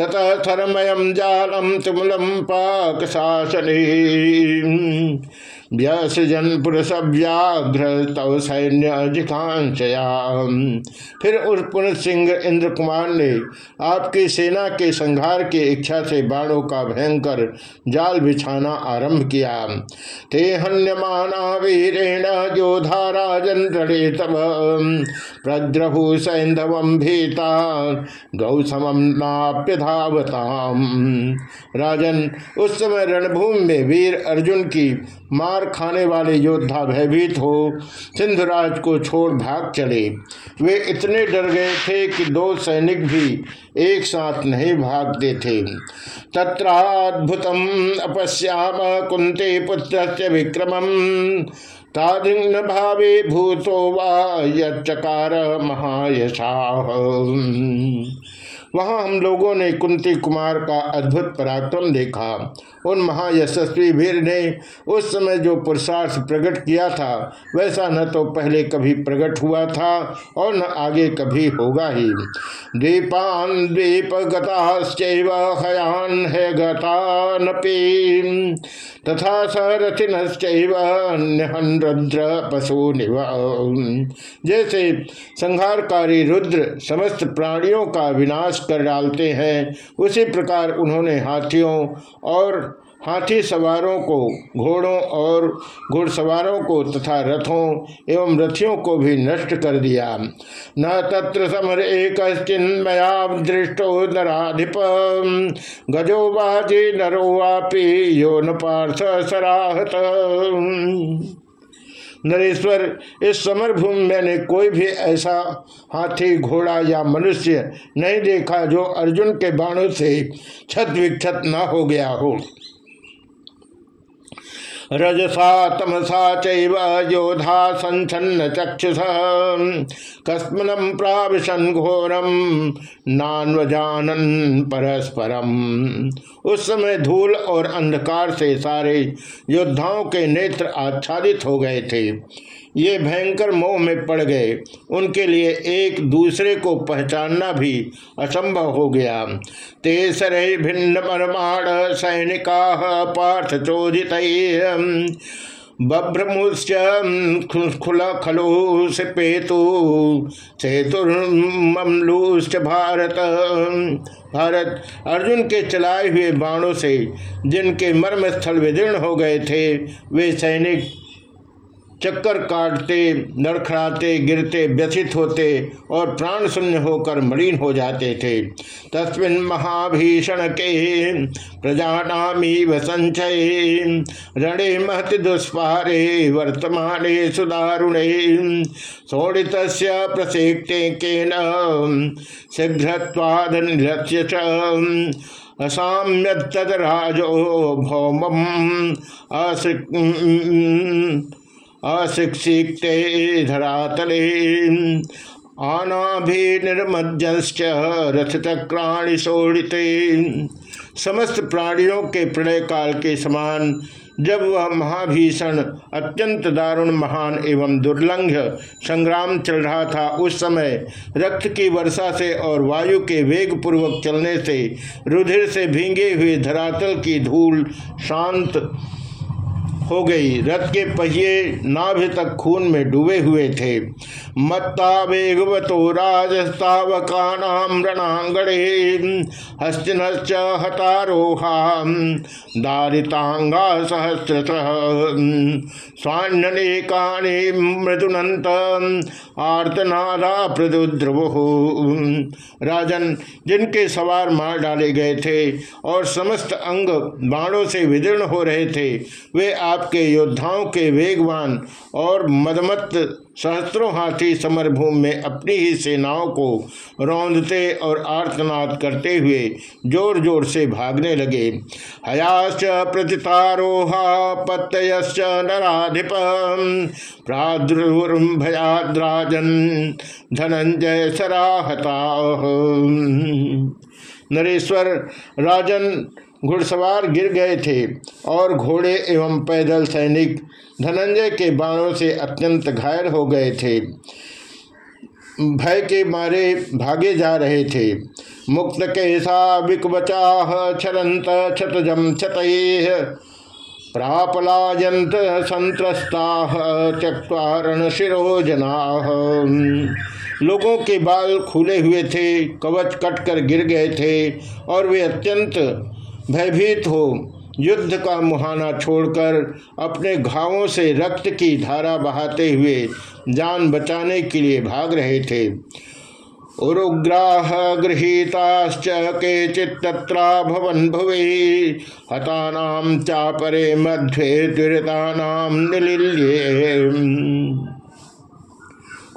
तथा थरमयम जालम तुमलम पाक शासन व्यसजन पुरुष व्याघ्र तव सैन्य जिकांशया फिर उस पुरुष सिंह इंद्र कुमार ने आपकी सेना के संहार की इच्छा से बाणों का भयंकर जाल बिछाना आरंभ किया। ते हन्यमाना वीरेण योधा राजन रे तब प्रद्रभु सैंधव भीता गौसम नाप्य धावताम। राजन, उस समय रणभूमि में वीर अर्जुन की मार खाने वाले योद्धा भयभीत हो, सिंधुराज को छोड़ भाग चले। वे इतने डर गए थे कि दो सैनिक भी एक साथ नहीं भागते थे। तत्राद्भुतम अपश्याम कुंते पुत्र तादिग्न भावे भूतो वा यकार महायशा। वहाँ हम लोगों ने कुंती कुमार का अद्भुत पराक्रम देखा। उन महायशस्वी वीर ने उस समय जो पुरुषार्थ प्रकट किया था, वैसा न तो पहले कभी प्रकट हुआ था और न आगे कभी होगा ही। द्वीपान द्वीप गताश्चैव है गतानपी, तथा पशु जैसे संहारकारी रुद्र समस्त प्राणियों का विनाश कर डालते हैं, उसी प्रकार उन्होंने हाथियों और हाथी सवारों को, घोड़ों और घुड़सवारों को तथा रथों एवं रथियों को भी नष्ट कर दिया। न तत्र समर एक दृष्टो नराधिप। गजो बाजी नरो वापी यो न पार्थ सराहत। नरेश्वर, इस समर भूमि मैंने कोई भी ऐसा हाथी, घोड़ा या मनुष्य नहीं देखा जो अर्जुन के बाणों से छत विक्षत न हो गया हो। रजसा तमसा चोधा संचन्न चक्षुष। कस्मनम प्राविशन घोरम नान्वजानन परस्परम। उस समय धूल और अंधकार से सारे योद्धाओं के नेत्र आच्छादित हो गए थे। ये भयंकर मोह में पड़ गए। उनके लिए एक दूसरे को पहचानना भी असंभव हो गया। तेसर भिन्न परमाण सैनिका पार्थ चोदित। बभ्रमुश्च खलु भारत। भारत अर्जुन के चलाए हुए बाणों से जिनके मर्म स्थल विदीर्ण हो गए थे, वे सैनिक चक्कर काटते लड़खड़ाते गिरते, व्यथित होते और प्राण शून्य होकर मलिन हो जाते थे। तस्मिन महाभीषण के प्रजानामीव संचय रणे महति दुष्पारे, वर्तमान सुदारुणे। शोणित प्रसेक्ते के शीघ्रवाद असाम्य तदराजो भौम अशिक्षिते धरातले। आनाभिर्मज्जश्च रथचक्राणि शोड़िते समस्त प्राणियों के प्रलय काल के समान, जब वह महाभीषण, अत्यंत दारुण, महान एवं दुर्लंघ संग्राम चल रहा था, उस समय रक्त की वर्षा से और वायु के वेग पूर्वक चलने से, रुधिर से भींगे हुए धरातल की धूल शांत हो गई। रथ के पहिए नाभि तक खून में डूबे हुए थे। मत्ता वेगवतो राजस्तावका रणांगणे हस्तिन हतारोहा। दारितांगा सहस्रश। स्वान्यनेकानि मृदुनंत आर्तनादा प्रदुद्रव। राजन, जिनके सवार मार डाले गए थे और समस्त अंग बाणों से विदीर्ण हो रहे थे, वे आपके योद्धाओं के वेगवान और मदमत सहस्त्रों हाथी समरभूमि में अपनी ही सेनाओं को रौंदते और आर्तनाद करते हुए ज़ोर ज़ोर से भागने लगे। हयाश्च प्रतितारोहा पत्तयश्च नराधिप प्रादुर्भयाद्राजन धनंजय सराहता। नरेश्वर राजन घुड़सवार गिर गए थे और घोड़े एवं पैदल सैनिक धनंजय के बाणों से अत्यंत घायल हो गए थे। भय के मारे भागे जा रहे थे। मुक्त केसा विकवचाह छरंत छतजम छत प्रापलायंत संत्रस्ता त्यक्वारण शिरोजना। लोगों के बाल खुले हुए थे, कवच कट कर गिर गए थे और वे अत्यंत भयभीत हो। युद्ध का मुहाना छोड़कर अपने घावों से रक्त की धारा बहाते हुए जान बचाने के लिए भाग रहे थे। उग्राह गृहीताश्च के चित्रा भवन भुवे। हतानाम चापरे मध्य दुरीतानाम निलिल्ये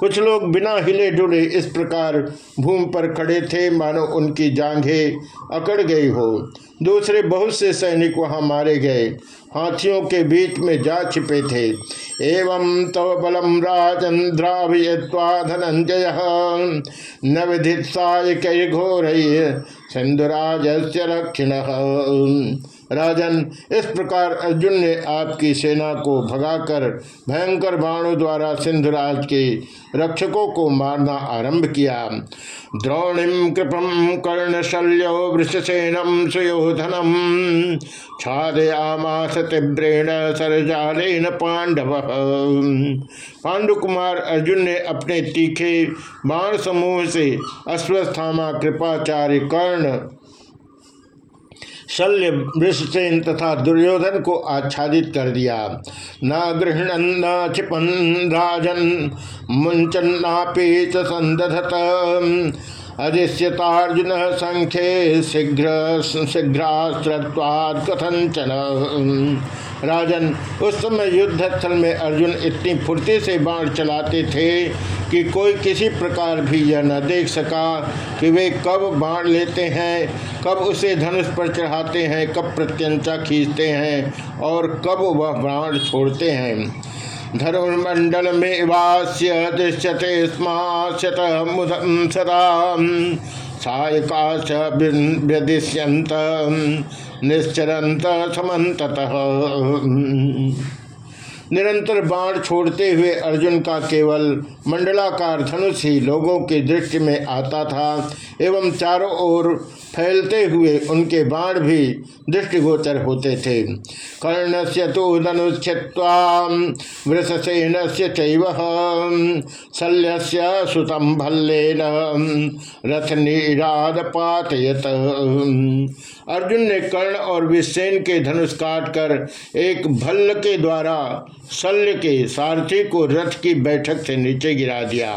कुछ लोग बिना हिले डुले इस प्रकार भूमि पर खड़े थे, मानो उनकी जांघें अकड़ गई हो। दूसरे बहुत से सैनिक वहाँ मारे गए। हाथियों के बीच में जा छिपे थे। एवं तव बलम राजंद्राभिय्वा धनंजय न विधित साय घोर सिंधुराज रक्षिण। राजन। इस प्रकार अर्जुन ने आपकी सेना को भगाकर भयंकर बाणों द्वारा सिंधुराज के रक्षकों को मारना आरंभ किया। द्रोणिम कृपम कर्णशल्यो वृषसेनम सुयोधनम छादयामास तीव्रेण सरजालेन पांडव। पांडुकुमार अर्जुन ने अपने तीखे बाण समूह से अश्वस्थामा कृपाचार्य कर्ण शल्य वृषसेन तथा दुर्योधन को आच्छादित कर दिया। न गृहण न क्षिपन राजन मुंचन्नापे संदधत अधिष्यतार्जुन संख्ये शीघ्र शीघ्रास्त्रवाद कथंचन राजन, उस समय युद्ध स्थल में अर्जुन इतनी फुर्ती से बाढ़ चलाते थे कि कोई किसी प्रकार भी यह न देख सका कि वे कब बाढ़ लेते हैं, कब उसे धनुष पर चढ़ाते हैं, कब प्रत्यंचा खींचते हैं और कब वह बाढ़ छोड़ते हैं। धनुर्मंडल में वास्य दृश्यते स्माशत सदा सायकाश व्यदिष्यंत निश्चरंत समत निरंतर बाण छोड़ते हुए अर्जुन का केवल मंडलाकार धनुष ही लोगों की दृष्टि में आता था, एवं चारों ओर फैलते हुए उनके बाण भी दृष्टिगोचर होते थे। कर्ण से तो धनुष्यवा वृषसेन से शल्य सुतम भल्लेन रथ निराद पातयत अर्जुन ने कर्ण और विषसेन के धनुष काट कर एक भल्ल के द्वारा शल्य के सारथी को रथ की बैठक से नीचे गिरा दिया।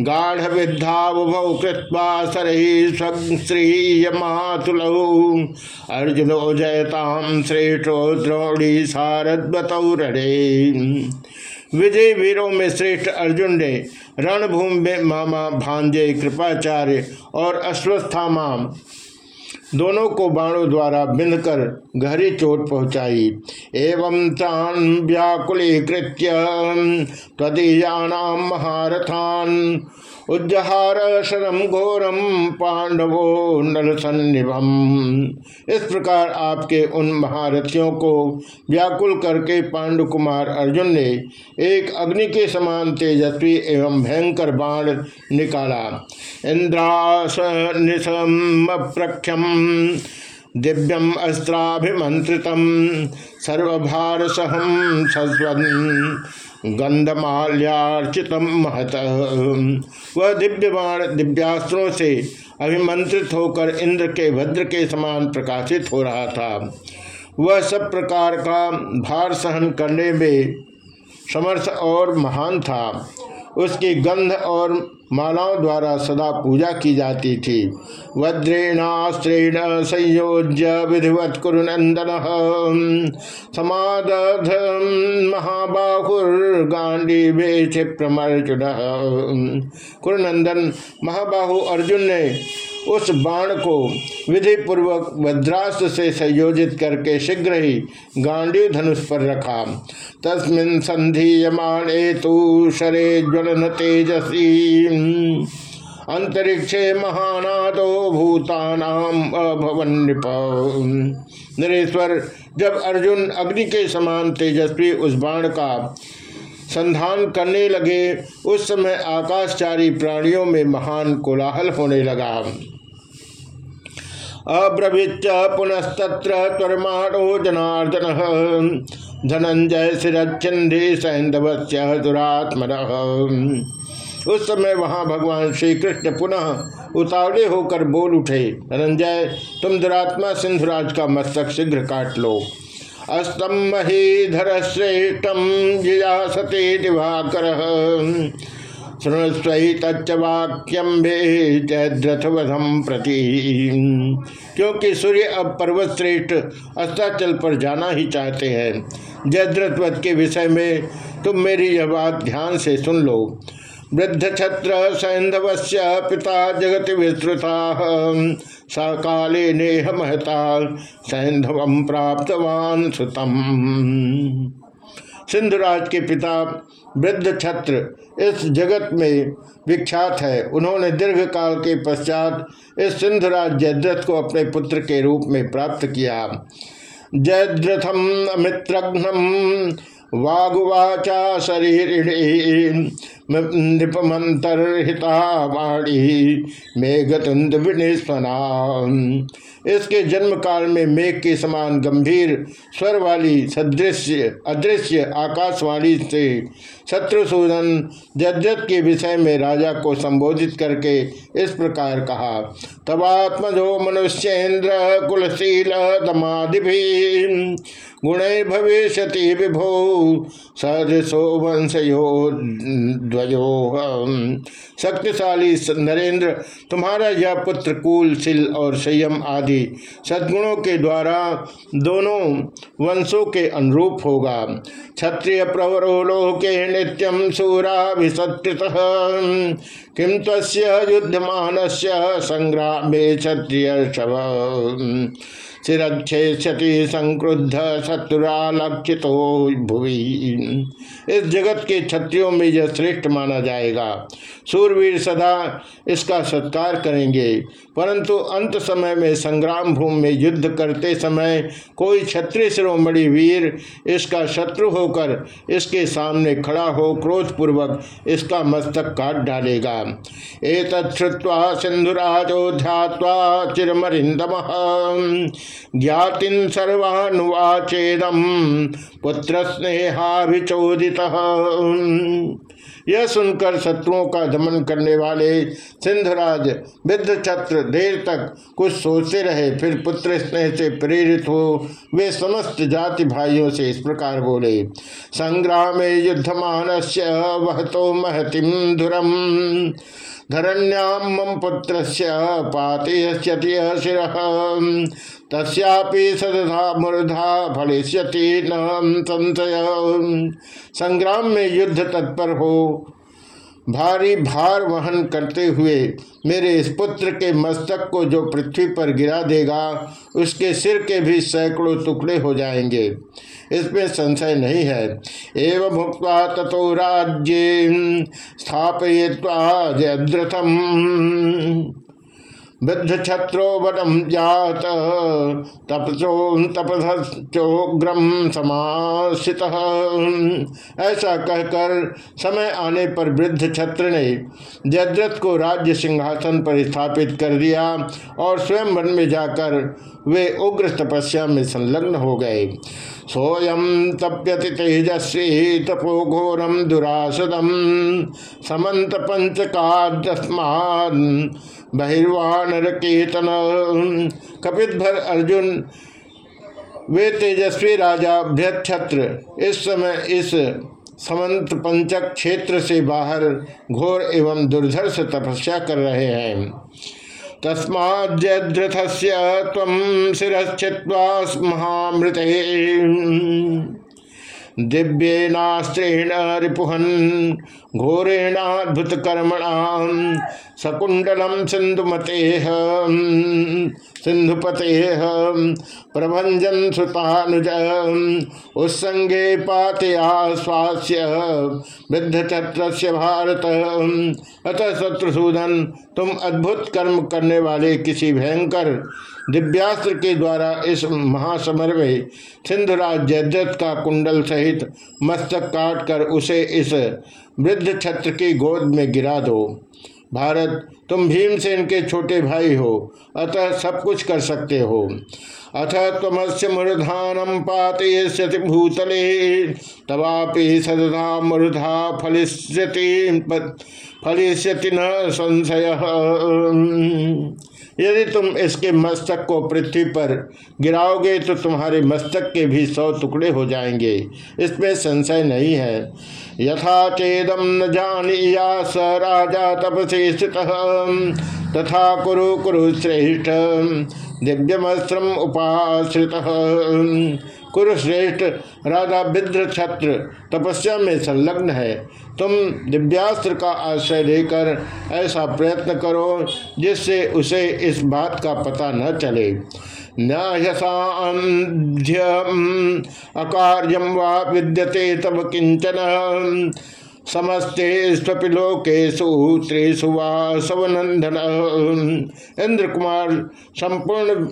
गाढ़ विद्धावभौ कृत्वा सरही श्रीयमातुल अर्जुनो जयताम श्रेष्ठो द्रोणी सारद्वतौरणे विजय वीरों में श्रेष्ठ अर्जुन ने रणभूमि में मामा भांजे, कृपाचार्य और अश्वस्थामा दोनों को बाणों द्वारा बिंद कर गहरी चोट पहुंचाई। एवं तान व्याकुलीकृत्य तदीयानाम महारथान उज्जहार शरम घोरम पांडवो नल सन्निभम इस प्रकार आपके उन महारथियों को व्याकुल करके पांडु कुमार अर्जुन ने एक अग्नि के समान तेजस्वी एवं भयंकर बाण निकाला। इंद्रास निशम प्रख्यम दिव्यम अस्त्राभिमंत्रित सर्वभार सहम सस्वन गंधमाल्यार्चित महत। वह दिव्य बाण दिव्यास्त्रों से अभिमंत्रित होकर इंद्र के भद्र के समान प्रकाशित हो रहा था। वह सब प्रकार का भार सहन करने में समर्थ और महान था। उसकी गंध और मालाओं द्वारा सदा पूजा की जाती थी। वज्रेणास्त्रेण संयोज्य विधिवत कुरुनंदन समाद महाबाहुर्गांडी क्षिप्रमर्जुन कुरुनंदन, महाबाहु अर्जुन ने उस बाण को विधि पूर्वक वज्रास्त्र से संयोजित करके शीघ्र ही गांडी धनुष पर रखा। तस्मिन संधीयमाणे तो शरे ज्वलन तेजसी। अंतरिक्षे महानादो भूतानाम अभवन नरेश्वर, जब अर्जुन अग्नि के समान तेजस्वी उस बाण का संधान करने लगे, उस समय आकाशचारी प्राणियों में महान कोलाहल होने लगा। अब्रवीच पुनस्तत्र त्वरमाणो जनार्दन। धनंजय सिरच्छिंदे सैंधवस्य दुरात्मन। उस समय वहाँ भगवान श्री कृष्ण पुनः उतावले होकर बोल उठे, धनंजय, तुम दुरात्मा सिंधुराज का मस्तक शीघ्र काट लो। अस्तम महीधर श्रेष्ठम जियासते दिवाकर। शृणस्वी तच्चवाक्यम जयद्रथवधम प्रति। क्योंकि सूर्य अब पर्वत श्रेष्ठ अस्ताचल पर जाना ही चाहते हैं। जयद्रथवध के विषय में तुम मेरी यह बात ध्यान से सुन लो। वृद्ध छत्र सैंधव पिता जगत विस्तृता। सकाले नेह महता सैंधव प्राप्तवान सुतम। सिंधुराज के पिता वृद्ध छत्र इस जगत में विख्यात है। उन्होंने दीर्घ काल के पश्चात इस सिंधुराज जयद्रथ को अपने पुत्र के रूप में प्राप्त किया। जयद्रथम अमित्रघ्नम वागुवाचा शरीर नृपमंतरहिता वाणी मेघतुंद विनिस्वना इसके जन्म काल में मेघ के समान गंभीर स्वर वाली सदृश्य, अदृश्य आकाशवाणी से शत्रुसूदन जज्जत के विषय में राजा को संबोधित करके इस प्रकार कहा तबात्मजो मनुष्येन्द्र, कुलशील दमादि गुण भविष्य विभो, सदृशो वंशयो ध्वजो शक्तिशाली नरेंद्र तुम्हारा यह पुत्र कुलशील और संयम आदि सद्गुणों के द्वारा दोनों वंशों के अनुरूप होगा। क्षत्रिय प्रवरो लोके नित्यम सूराभिसत्कृत किम तस्य युद्धमान संग्राम क्षत्रिय सिरक्षेषति संक्रुद्ध शत्रुरालक्षित भुवि। इस जगत के क्षत्रियों में यह श्रेष्ठ माना जाएगा। सूरवीर सदा इसका सत्कार करेंगे। परंतु अंत समय में संग्राम भूमि में युद्ध करते समय कोई क्षत्रिय शिरोमणि वीर इसका शत्रु होकर इसके सामने खड़ा हो क्रोध पूर्वक इसका मस्तक काट डालेगा। एक श्रुवा सिंधुराजो ध्यात्वा चिरमरिंदम ज्ञातिन सर्वानुवाचेदम पुत्र स्नेहाभिचोदित यह सुनकर शत्रुओं का दमन करने वाले सिंधराज विद्ध छत्र देर तक कुछ सोचते रहे, फिर पुत्र स्नेह से प्रेरित हो, वे समस्त जाति भाइयों से इस प्रकार बोले, संग्राम युद्धमान वह तो महतिम धुरम धरण्याम पुत्र शिर तस्यापि सदधा मूर्धा न संशय। संग्राम में युद्ध तत्पर हो। भारी भार वहन करते हुए मेरे इस पुत्र के मस्तक को जो पृथ्वी पर गिरा देगा, उसके सिर के भी सैकड़ों टुकड़े हो जाएँगे। इसमें संशय नहीं है। एवं मुक्त तथो राज्य स्थापय्वा जयद्रथम छत्रो वनम जात तपसो तपसोग्रम समासित ऐसा कहकर समय आने पर वृद्ध छत्र ने जयद्रथ को राज्य सिंहासन पर स्थापित कर दिया और स्वयं वन में जाकर वे उग्र तपस्या में संलग्न हो गए। सोयम तप्यति तेजस्वी तपो घोरम दुरासदम समंत पंचकादस्मा बहिर्वाणर केतन कपित भर अर्जुन, वे तेजस्वी राजा भ्यक्षत्र इस समय इस समंत पंचक क्षेत्र से बाहर घोर एवं दुर्धर्ष तपस्या कर रहे हैं। तस्माद्रथ से शिश्चिवा महामृत। दिव्येनास्त्रेण रिपुहन घोरेणाद्भुत कर्मणा। सकुंडलम सिंधुमते सिंधुपते प्रभंजन सुतानुज। उत्संगे पातया स्वास्य वृद्ध चत्र भारत। अतः शत्रुसूदन, तुम अद्भुत कर्म करने वाले किसी भयंकर दिव्यास्त्र के द्वारा इस महासमर में सिंधुराज जयद्रथ का कुंडल सहित मस्तक काट कर उसे इस वृद्ध छत्र की गोद में गिरा दो। भारत, तुम भीमसेन के छोटे भाई हो, अतः सब कुछ कर सकते हो। अथ तमस्य मूर्धानम पातयति भूतले, तवापि सदधा मूर्धा फलिष्यति फलिष्यति न संशय। यदि तुम इसके मस्तक को पृथ्वी पर गिराओगे तो तुम्हारे मस्तक के भी सौ टुकड़े हो जाएँगे। इसमें संशय नहीं है। यथा चेदम न जानिया स राजा तपसे स्थित, तथा कुरु कुरु श्रेष्ठ। दिव्यमस्त्रम उपाश्रित। कुरुश्रेष्ठ राजा विद्र छत्र, तपस्या में संलग्न है। तुम दिव्यास्त्र का आश्रय लेकर ऐसा प्रयत्न करो, जिससे उसे इस बात का पता न चले। अकार्यम वा विद्यते तब किंचन। समस्ते स्वपिलोकेशु त्रिशु वा सवनंदन इंद्र कुमार संपूर्ण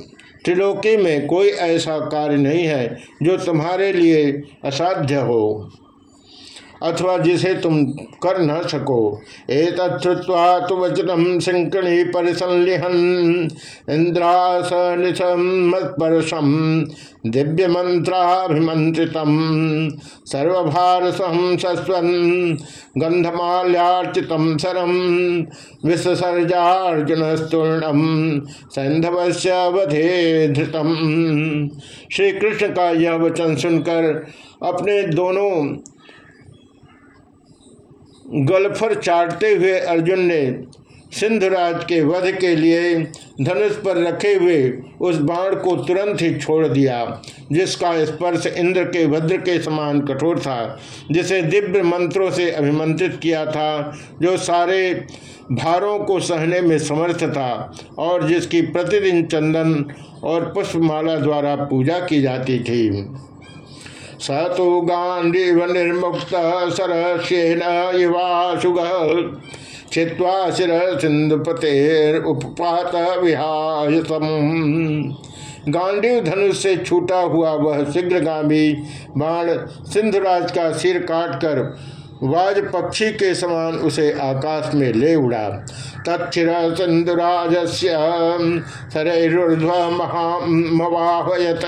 त्रिलोकी में कोई ऐसा कार्य नहीं है जो तुम्हारे लिए असाध्य हो। अथवा जिसे तुम कर न सको। एक तो वचनम सिंकणी परिसंलिहन। इंद्रासनिशम दिव्य मंत्राभिमंत्रित सर्वभारसम सस्वन गंधमाल्यार्चित सरम विसर्जार्जुन स्तूर्णम सैंधवश्यवधे धृतम श्री। कृष्ण का यह वचन सुनकर अपने दोनों गलफर चाटते हुए अर्जुन ने सिंधुराज के वध के लिए धनुष पर रखे हुए उस बाण को तुरंत ही छोड़ दिया, जिसका स्पर्श इंद्र के वज्र के समान कठोर था, जिसे दिव्य मंत्रों से अभिमंत्रित किया था, जो सारे भारों को सहने में समर्थ था और जिसकी प्रतिदिन चंदन और पुष्पमाला द्वारा पूजा की जाती थी। स तो गांडीव निर्मुक्त सरस्येन युवाशुग छिवा शिर सिंधुपतेर उपपात विहायसम। गांडीव धनुष से छूटा हुआ वह शीघ्रगामी बाण सिंधुराज का सिर काटकर वाज पक्षी के समान उसे आकाश में ले उड़ा। तक्षिर सिंधुराज से सरैर्ध्व महामवाहयत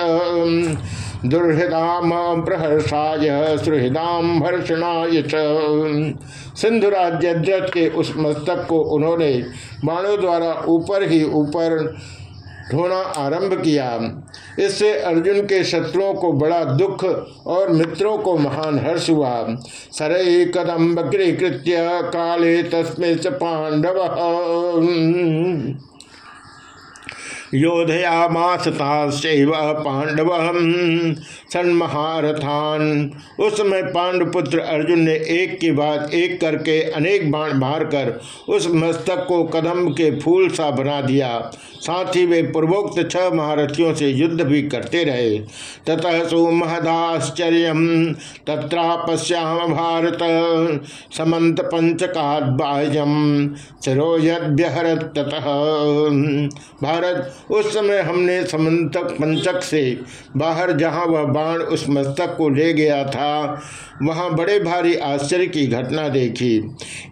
दुर्हृदाम प्रहर्षाय सुहृदाम भर्षणाय सिंधुराज जद्रथ के उस मस्तक को उन्होंने बाणों द्वारा ऊपर ही ऊपर ढोना आरंभ किया। इससे अर्जुन के शत्रुओं को बड़ा दुख और मित्रों को महान हर्ष हुआ। सरय कदम बक्रीकृत्य काले तस्में पांडव। योधयामासताश्चैव पांडव सन्महारथान। उस समय पांडुपुत्र अर्जुन ने एक के बाद एक करके अनेक बाण मारकर उस मस्तक को कदम के फूल सा बना दिया। साथ ही वे पूर्वोक्त छह महारथियों से युद्ध भी करते रहे। ततः सुमहदाश्चर्य तत्रापश्याम भारत समंत पंचकाद्बाह्यम चिरोयभ्यहरत ततः। भारत, उस समय हमने समंतक पंचक से बाहर जहाँ वह बाण उस मस्तक को ले गया था, वहाँ बड़े भारी आश्चर्य की घटना देखी।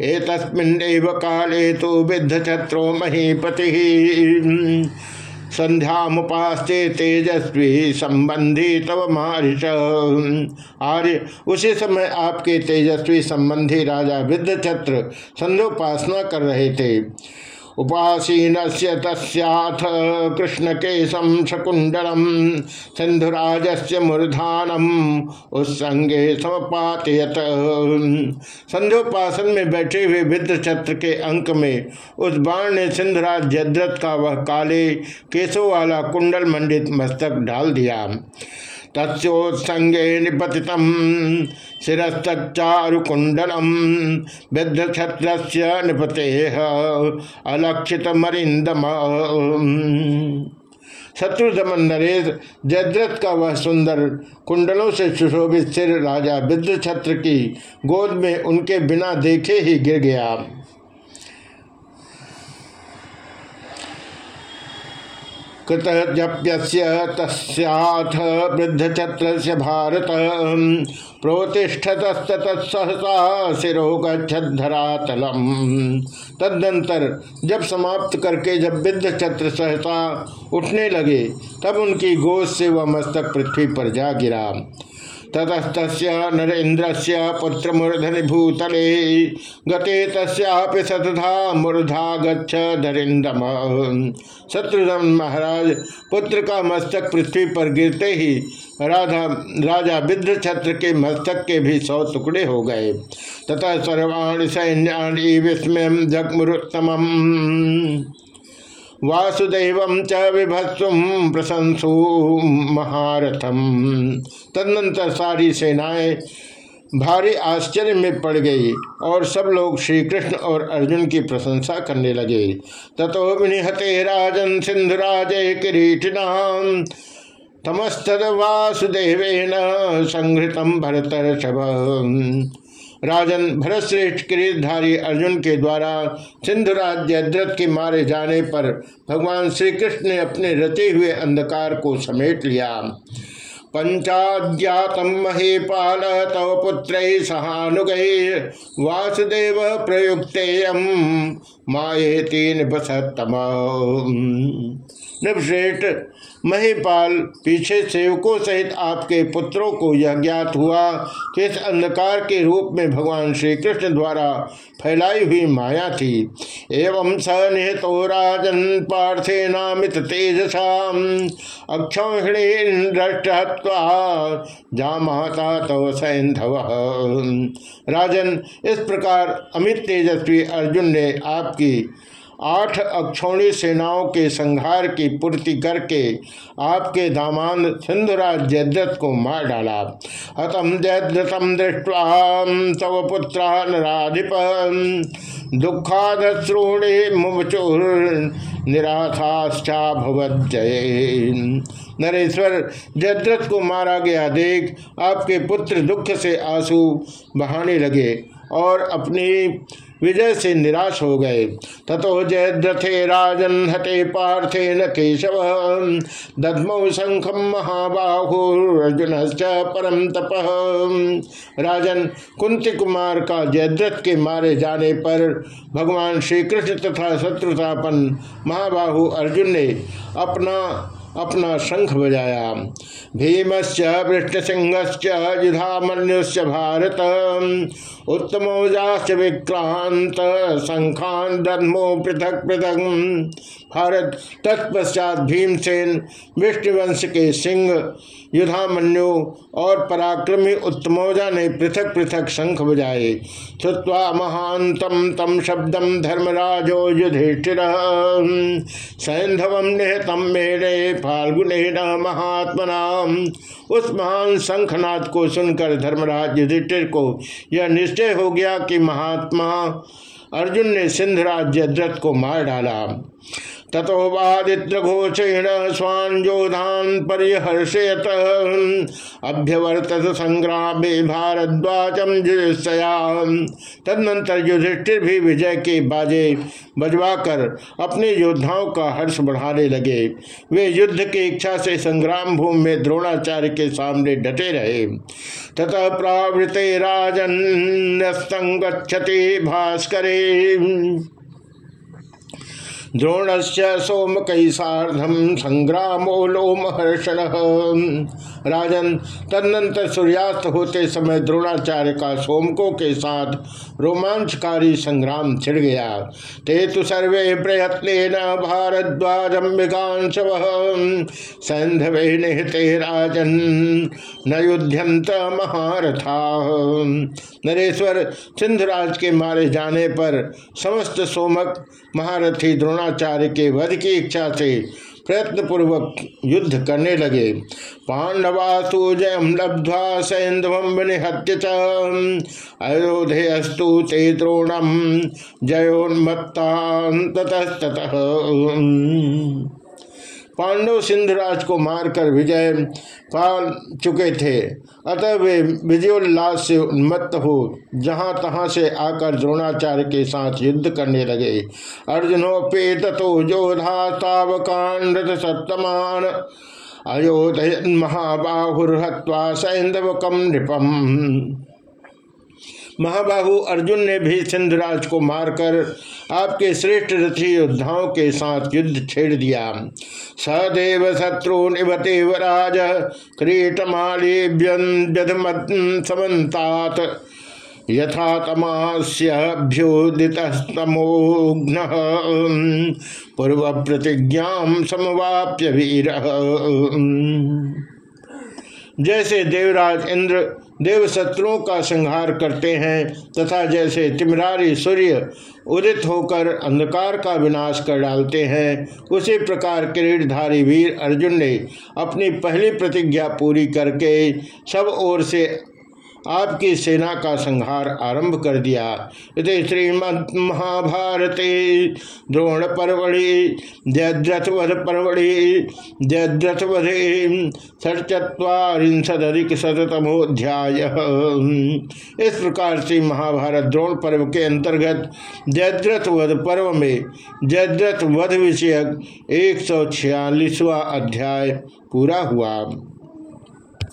ए तस्मिन काले तो विद्ध छत्रो महीपति। संध्या मुपास्ते तेजस्वी संबंधी तव महर्ष आर्य, उसी समय आपके तेजस्वी संबंधी राजा विद्ध छत्र संध्योपासना कर रहे थे। उपासीन से तस्थ कृष्ण केशम शकुंडलम सिंधुराज से मूर्धानम उत्संगे समपातयत संध्योपासन में बैठे हुए विद्र छत्र के अंक में उस बाण ने सिंधुराज जद्रथ का वह काले केशों वाला कुंडल मंडित मस्तक डाल दिया। तत्सोत्संगे निपतित विद्ध छत्र निपते अलक्षित मरिंदम शत्रुदमन नरेश जयद्रथ का वह सुंदर कुंडलों से सुशोभित सिर राजा विद्ध छत्र की गोद में उनके बिना देखे ही गिर गया। कृतजप्यस्य तस्याथ वृद्धचत्र से भारत प्रोतिष्ठतस्तहसा शिरो गधरातलम तदनंतर जब समाप्त करके जब वृद्ध छत्र सहसा उठने लगे, तब उनकी गोद से वह मस्तक पृथ्वी पर जा गिरा। ततस्त नरेन्द्र से पुत्र मूर्धनि भूतले गते तस्यापि सतधा मूर्धा गच्छ धरिंदम महाराज पुत्र का मस्तक पृथ्वी पर गिरते ही राधा, राजा विद्र छत्र के मस्तक के भी सौ टुकड़े हो गए। तथा सर्वाणी सैन्याणी विस्मय जगमुत्तम वासुदेव च विभत्सुम प्रशंसु महारथम। तदनंतर सारी सेनाएँ भारी आश्चर्य में पड़ गई और सब लोग श्री कृष्ण और अर्जुन की प्रशंसा करने लगे। तथो विनिहते राजन सिंधुराज किरीटिनाम तमस्तद वासुदेव संहृतम भरतर्षभ राजन भरतश्रेष्ठ किरीटधारी अर्जुन के द्वारा सिंधु राज्य के मारे जाने पर भगवान श्री कृष्ण ने अपने रचे हुए अंधकार को समेट लिया। पंचाध्यातम महे पाल तव पुत्र सहानुग वासुदेव प्रयुक्त माएती निपसतम निपश्रेष्ठ महिपाल पीछे सेवकों सहित आपके पुत्रों को यह ज्ञात हुआ कि इस अंधकार के रूप में भगवान श्री कृष्ण द्वारा फैलाई हुई माया थी। एवं स निहतो राजन पार्थे नामित तेजसा अक्षौहिणी जामाता तव सैंधव राजन, इस प्रकार अमित तेजस्वी अर्जुन ने आपकी आठ अक्षौणी सेनाओं के संहार की पूर्ति करके आपके दामान सिंधुराज जयद्रथ को मार डाला। हतम जयद्रथम दृष्टवा तव पुत्र नाधिप दुखाद्रूणे मुचुर निराशाश्चा भवत जय नरेश्वर, जयद्रथ को मारा गया देख आपके पुत्र दुख से आँसू बहाने लगे और अपनी विजय से निराश हो गए। तथो जयद्रथे राजन हते पार्थे न केशव। दधमौ शंखम महाबाहुर्जुन परम तप। राजन कुंती कुमार का जयद्रथ के मारे जाने पर भगवान श्री कृष्ण तथा शत्रुतापन महाबाहु अर्जुन ने अपना अपना शंख बजाया। भीमश्च, वृष्णसिंहश्च, युधामन्युश्च भारत उत्तमोजाश्च विक्रांत शंखान दन्मो पृथक पृथक। भारत तत्पश्चात भीमसेन, विष्णुवंश के सिंह, युधामन्यु और पराक्रमी उत्तमौजा ने पृथक पृथक शंख बजाए। श्रुवा महांतम तम शब्दम धर्मराजो युधिष्ठिर। सैंधव निहतम मेरे फाल्गुने महात्मना उस महान शंखनाथ को सुनकर धर्मराज युधिष्ठिर को यह निश्चय हो गया कि महात्मा अर्जुन ने सिंध राज्य को मार डाला। ततो वादित्रघोषेण स्वांजोधान परिहर्षयत। अभ्यवर्तत संग्राम भारद्वाजम जुसया तदनंतर युधिष्ठिर भी विजय के बाजे बजवाकर अपने योद्धाओं का हर्ष बढ़ाने लगे। वे युद्ध की इच्छा से संग्राम भूमि में द्रोणाचार्य के सामने डटे रहे। तथा प्रावृते राजन संगति भास्करे। द्रोण से सोम कई साधम संग्रामो लोमहर्षण। राजन तदनंतर सूर्यास्त होते समय द्रोणाचार्य का सोमकों के साथ रोमांचकारी संग्राम छिड़ गया। ते तो सर्वे प्रयत्न भारद्वाजम विकांशव सैंधवे निहते राजन, न युद्धंत महारथा। नरेश्वर सिंधराज के मारे जाने पर समस्त सोमक महारथी द्रोणाचार्य के वध की इच्छा से प्रयत्नपूर्वक युद्ध करने लगे। पांडवासु जयम लब्ध्वा सैंधवम विनिहत्य च। अयोध्यस्तु ते द्रोणम जयोन्मत्ता पांडव सिंधराज को मारकर विजय पा चुके थे। अतः वे विजयोल्लास से उन्मत्त हो, जहाँ तहाँ से आकर द्रोणाचार्य के साथ युद्ध करने लगे। अर्जुनोपेत तो जोधा तावकांड सप्तमान अयोध्य महाबाहुर्हत्वा सैंधव कम नृपम। महाबाहु अर्जुन ने भी सिंधराज को मारकर आपके श्रेष्ठ रथी योद्धाओं के साथ युद्ध छेड़ दिया। सदेव शत्रु निभतेव राज क्रीटमालीभ्यमत समन्तात। यथा तमास्योदितमोघ्न पूर्व प्रतिज्ञा समवाप्य वीर। जैसे देवराज इंद्र देव शत्रुओं का संहार करते हैं, तथा जैसे तिमरारी सूर्य उदित होकर अंधकार का विनाश कर डालते हैं, उसी प्रकार किरीटधारी वीर अर्जुन ने अपनी पहली प्रतिज्ञा पूरी करके सब ओर से आपकी सेना का संहार आरंभ कर दिया। इस श्रीमद्महाभारते द्रोण परवड़ी जयद्रथवध परवड़ी जयद्रथवधे षटचत्वारिशदिक शतमोध्याय इस प्रकार से महाभारत द्रोण पर्व के अंतर्गत जयद्रथ वध पर्व में जयद्रथ वध विषयक एक सौ छियालीसवा अध्याय पूरा हुआ।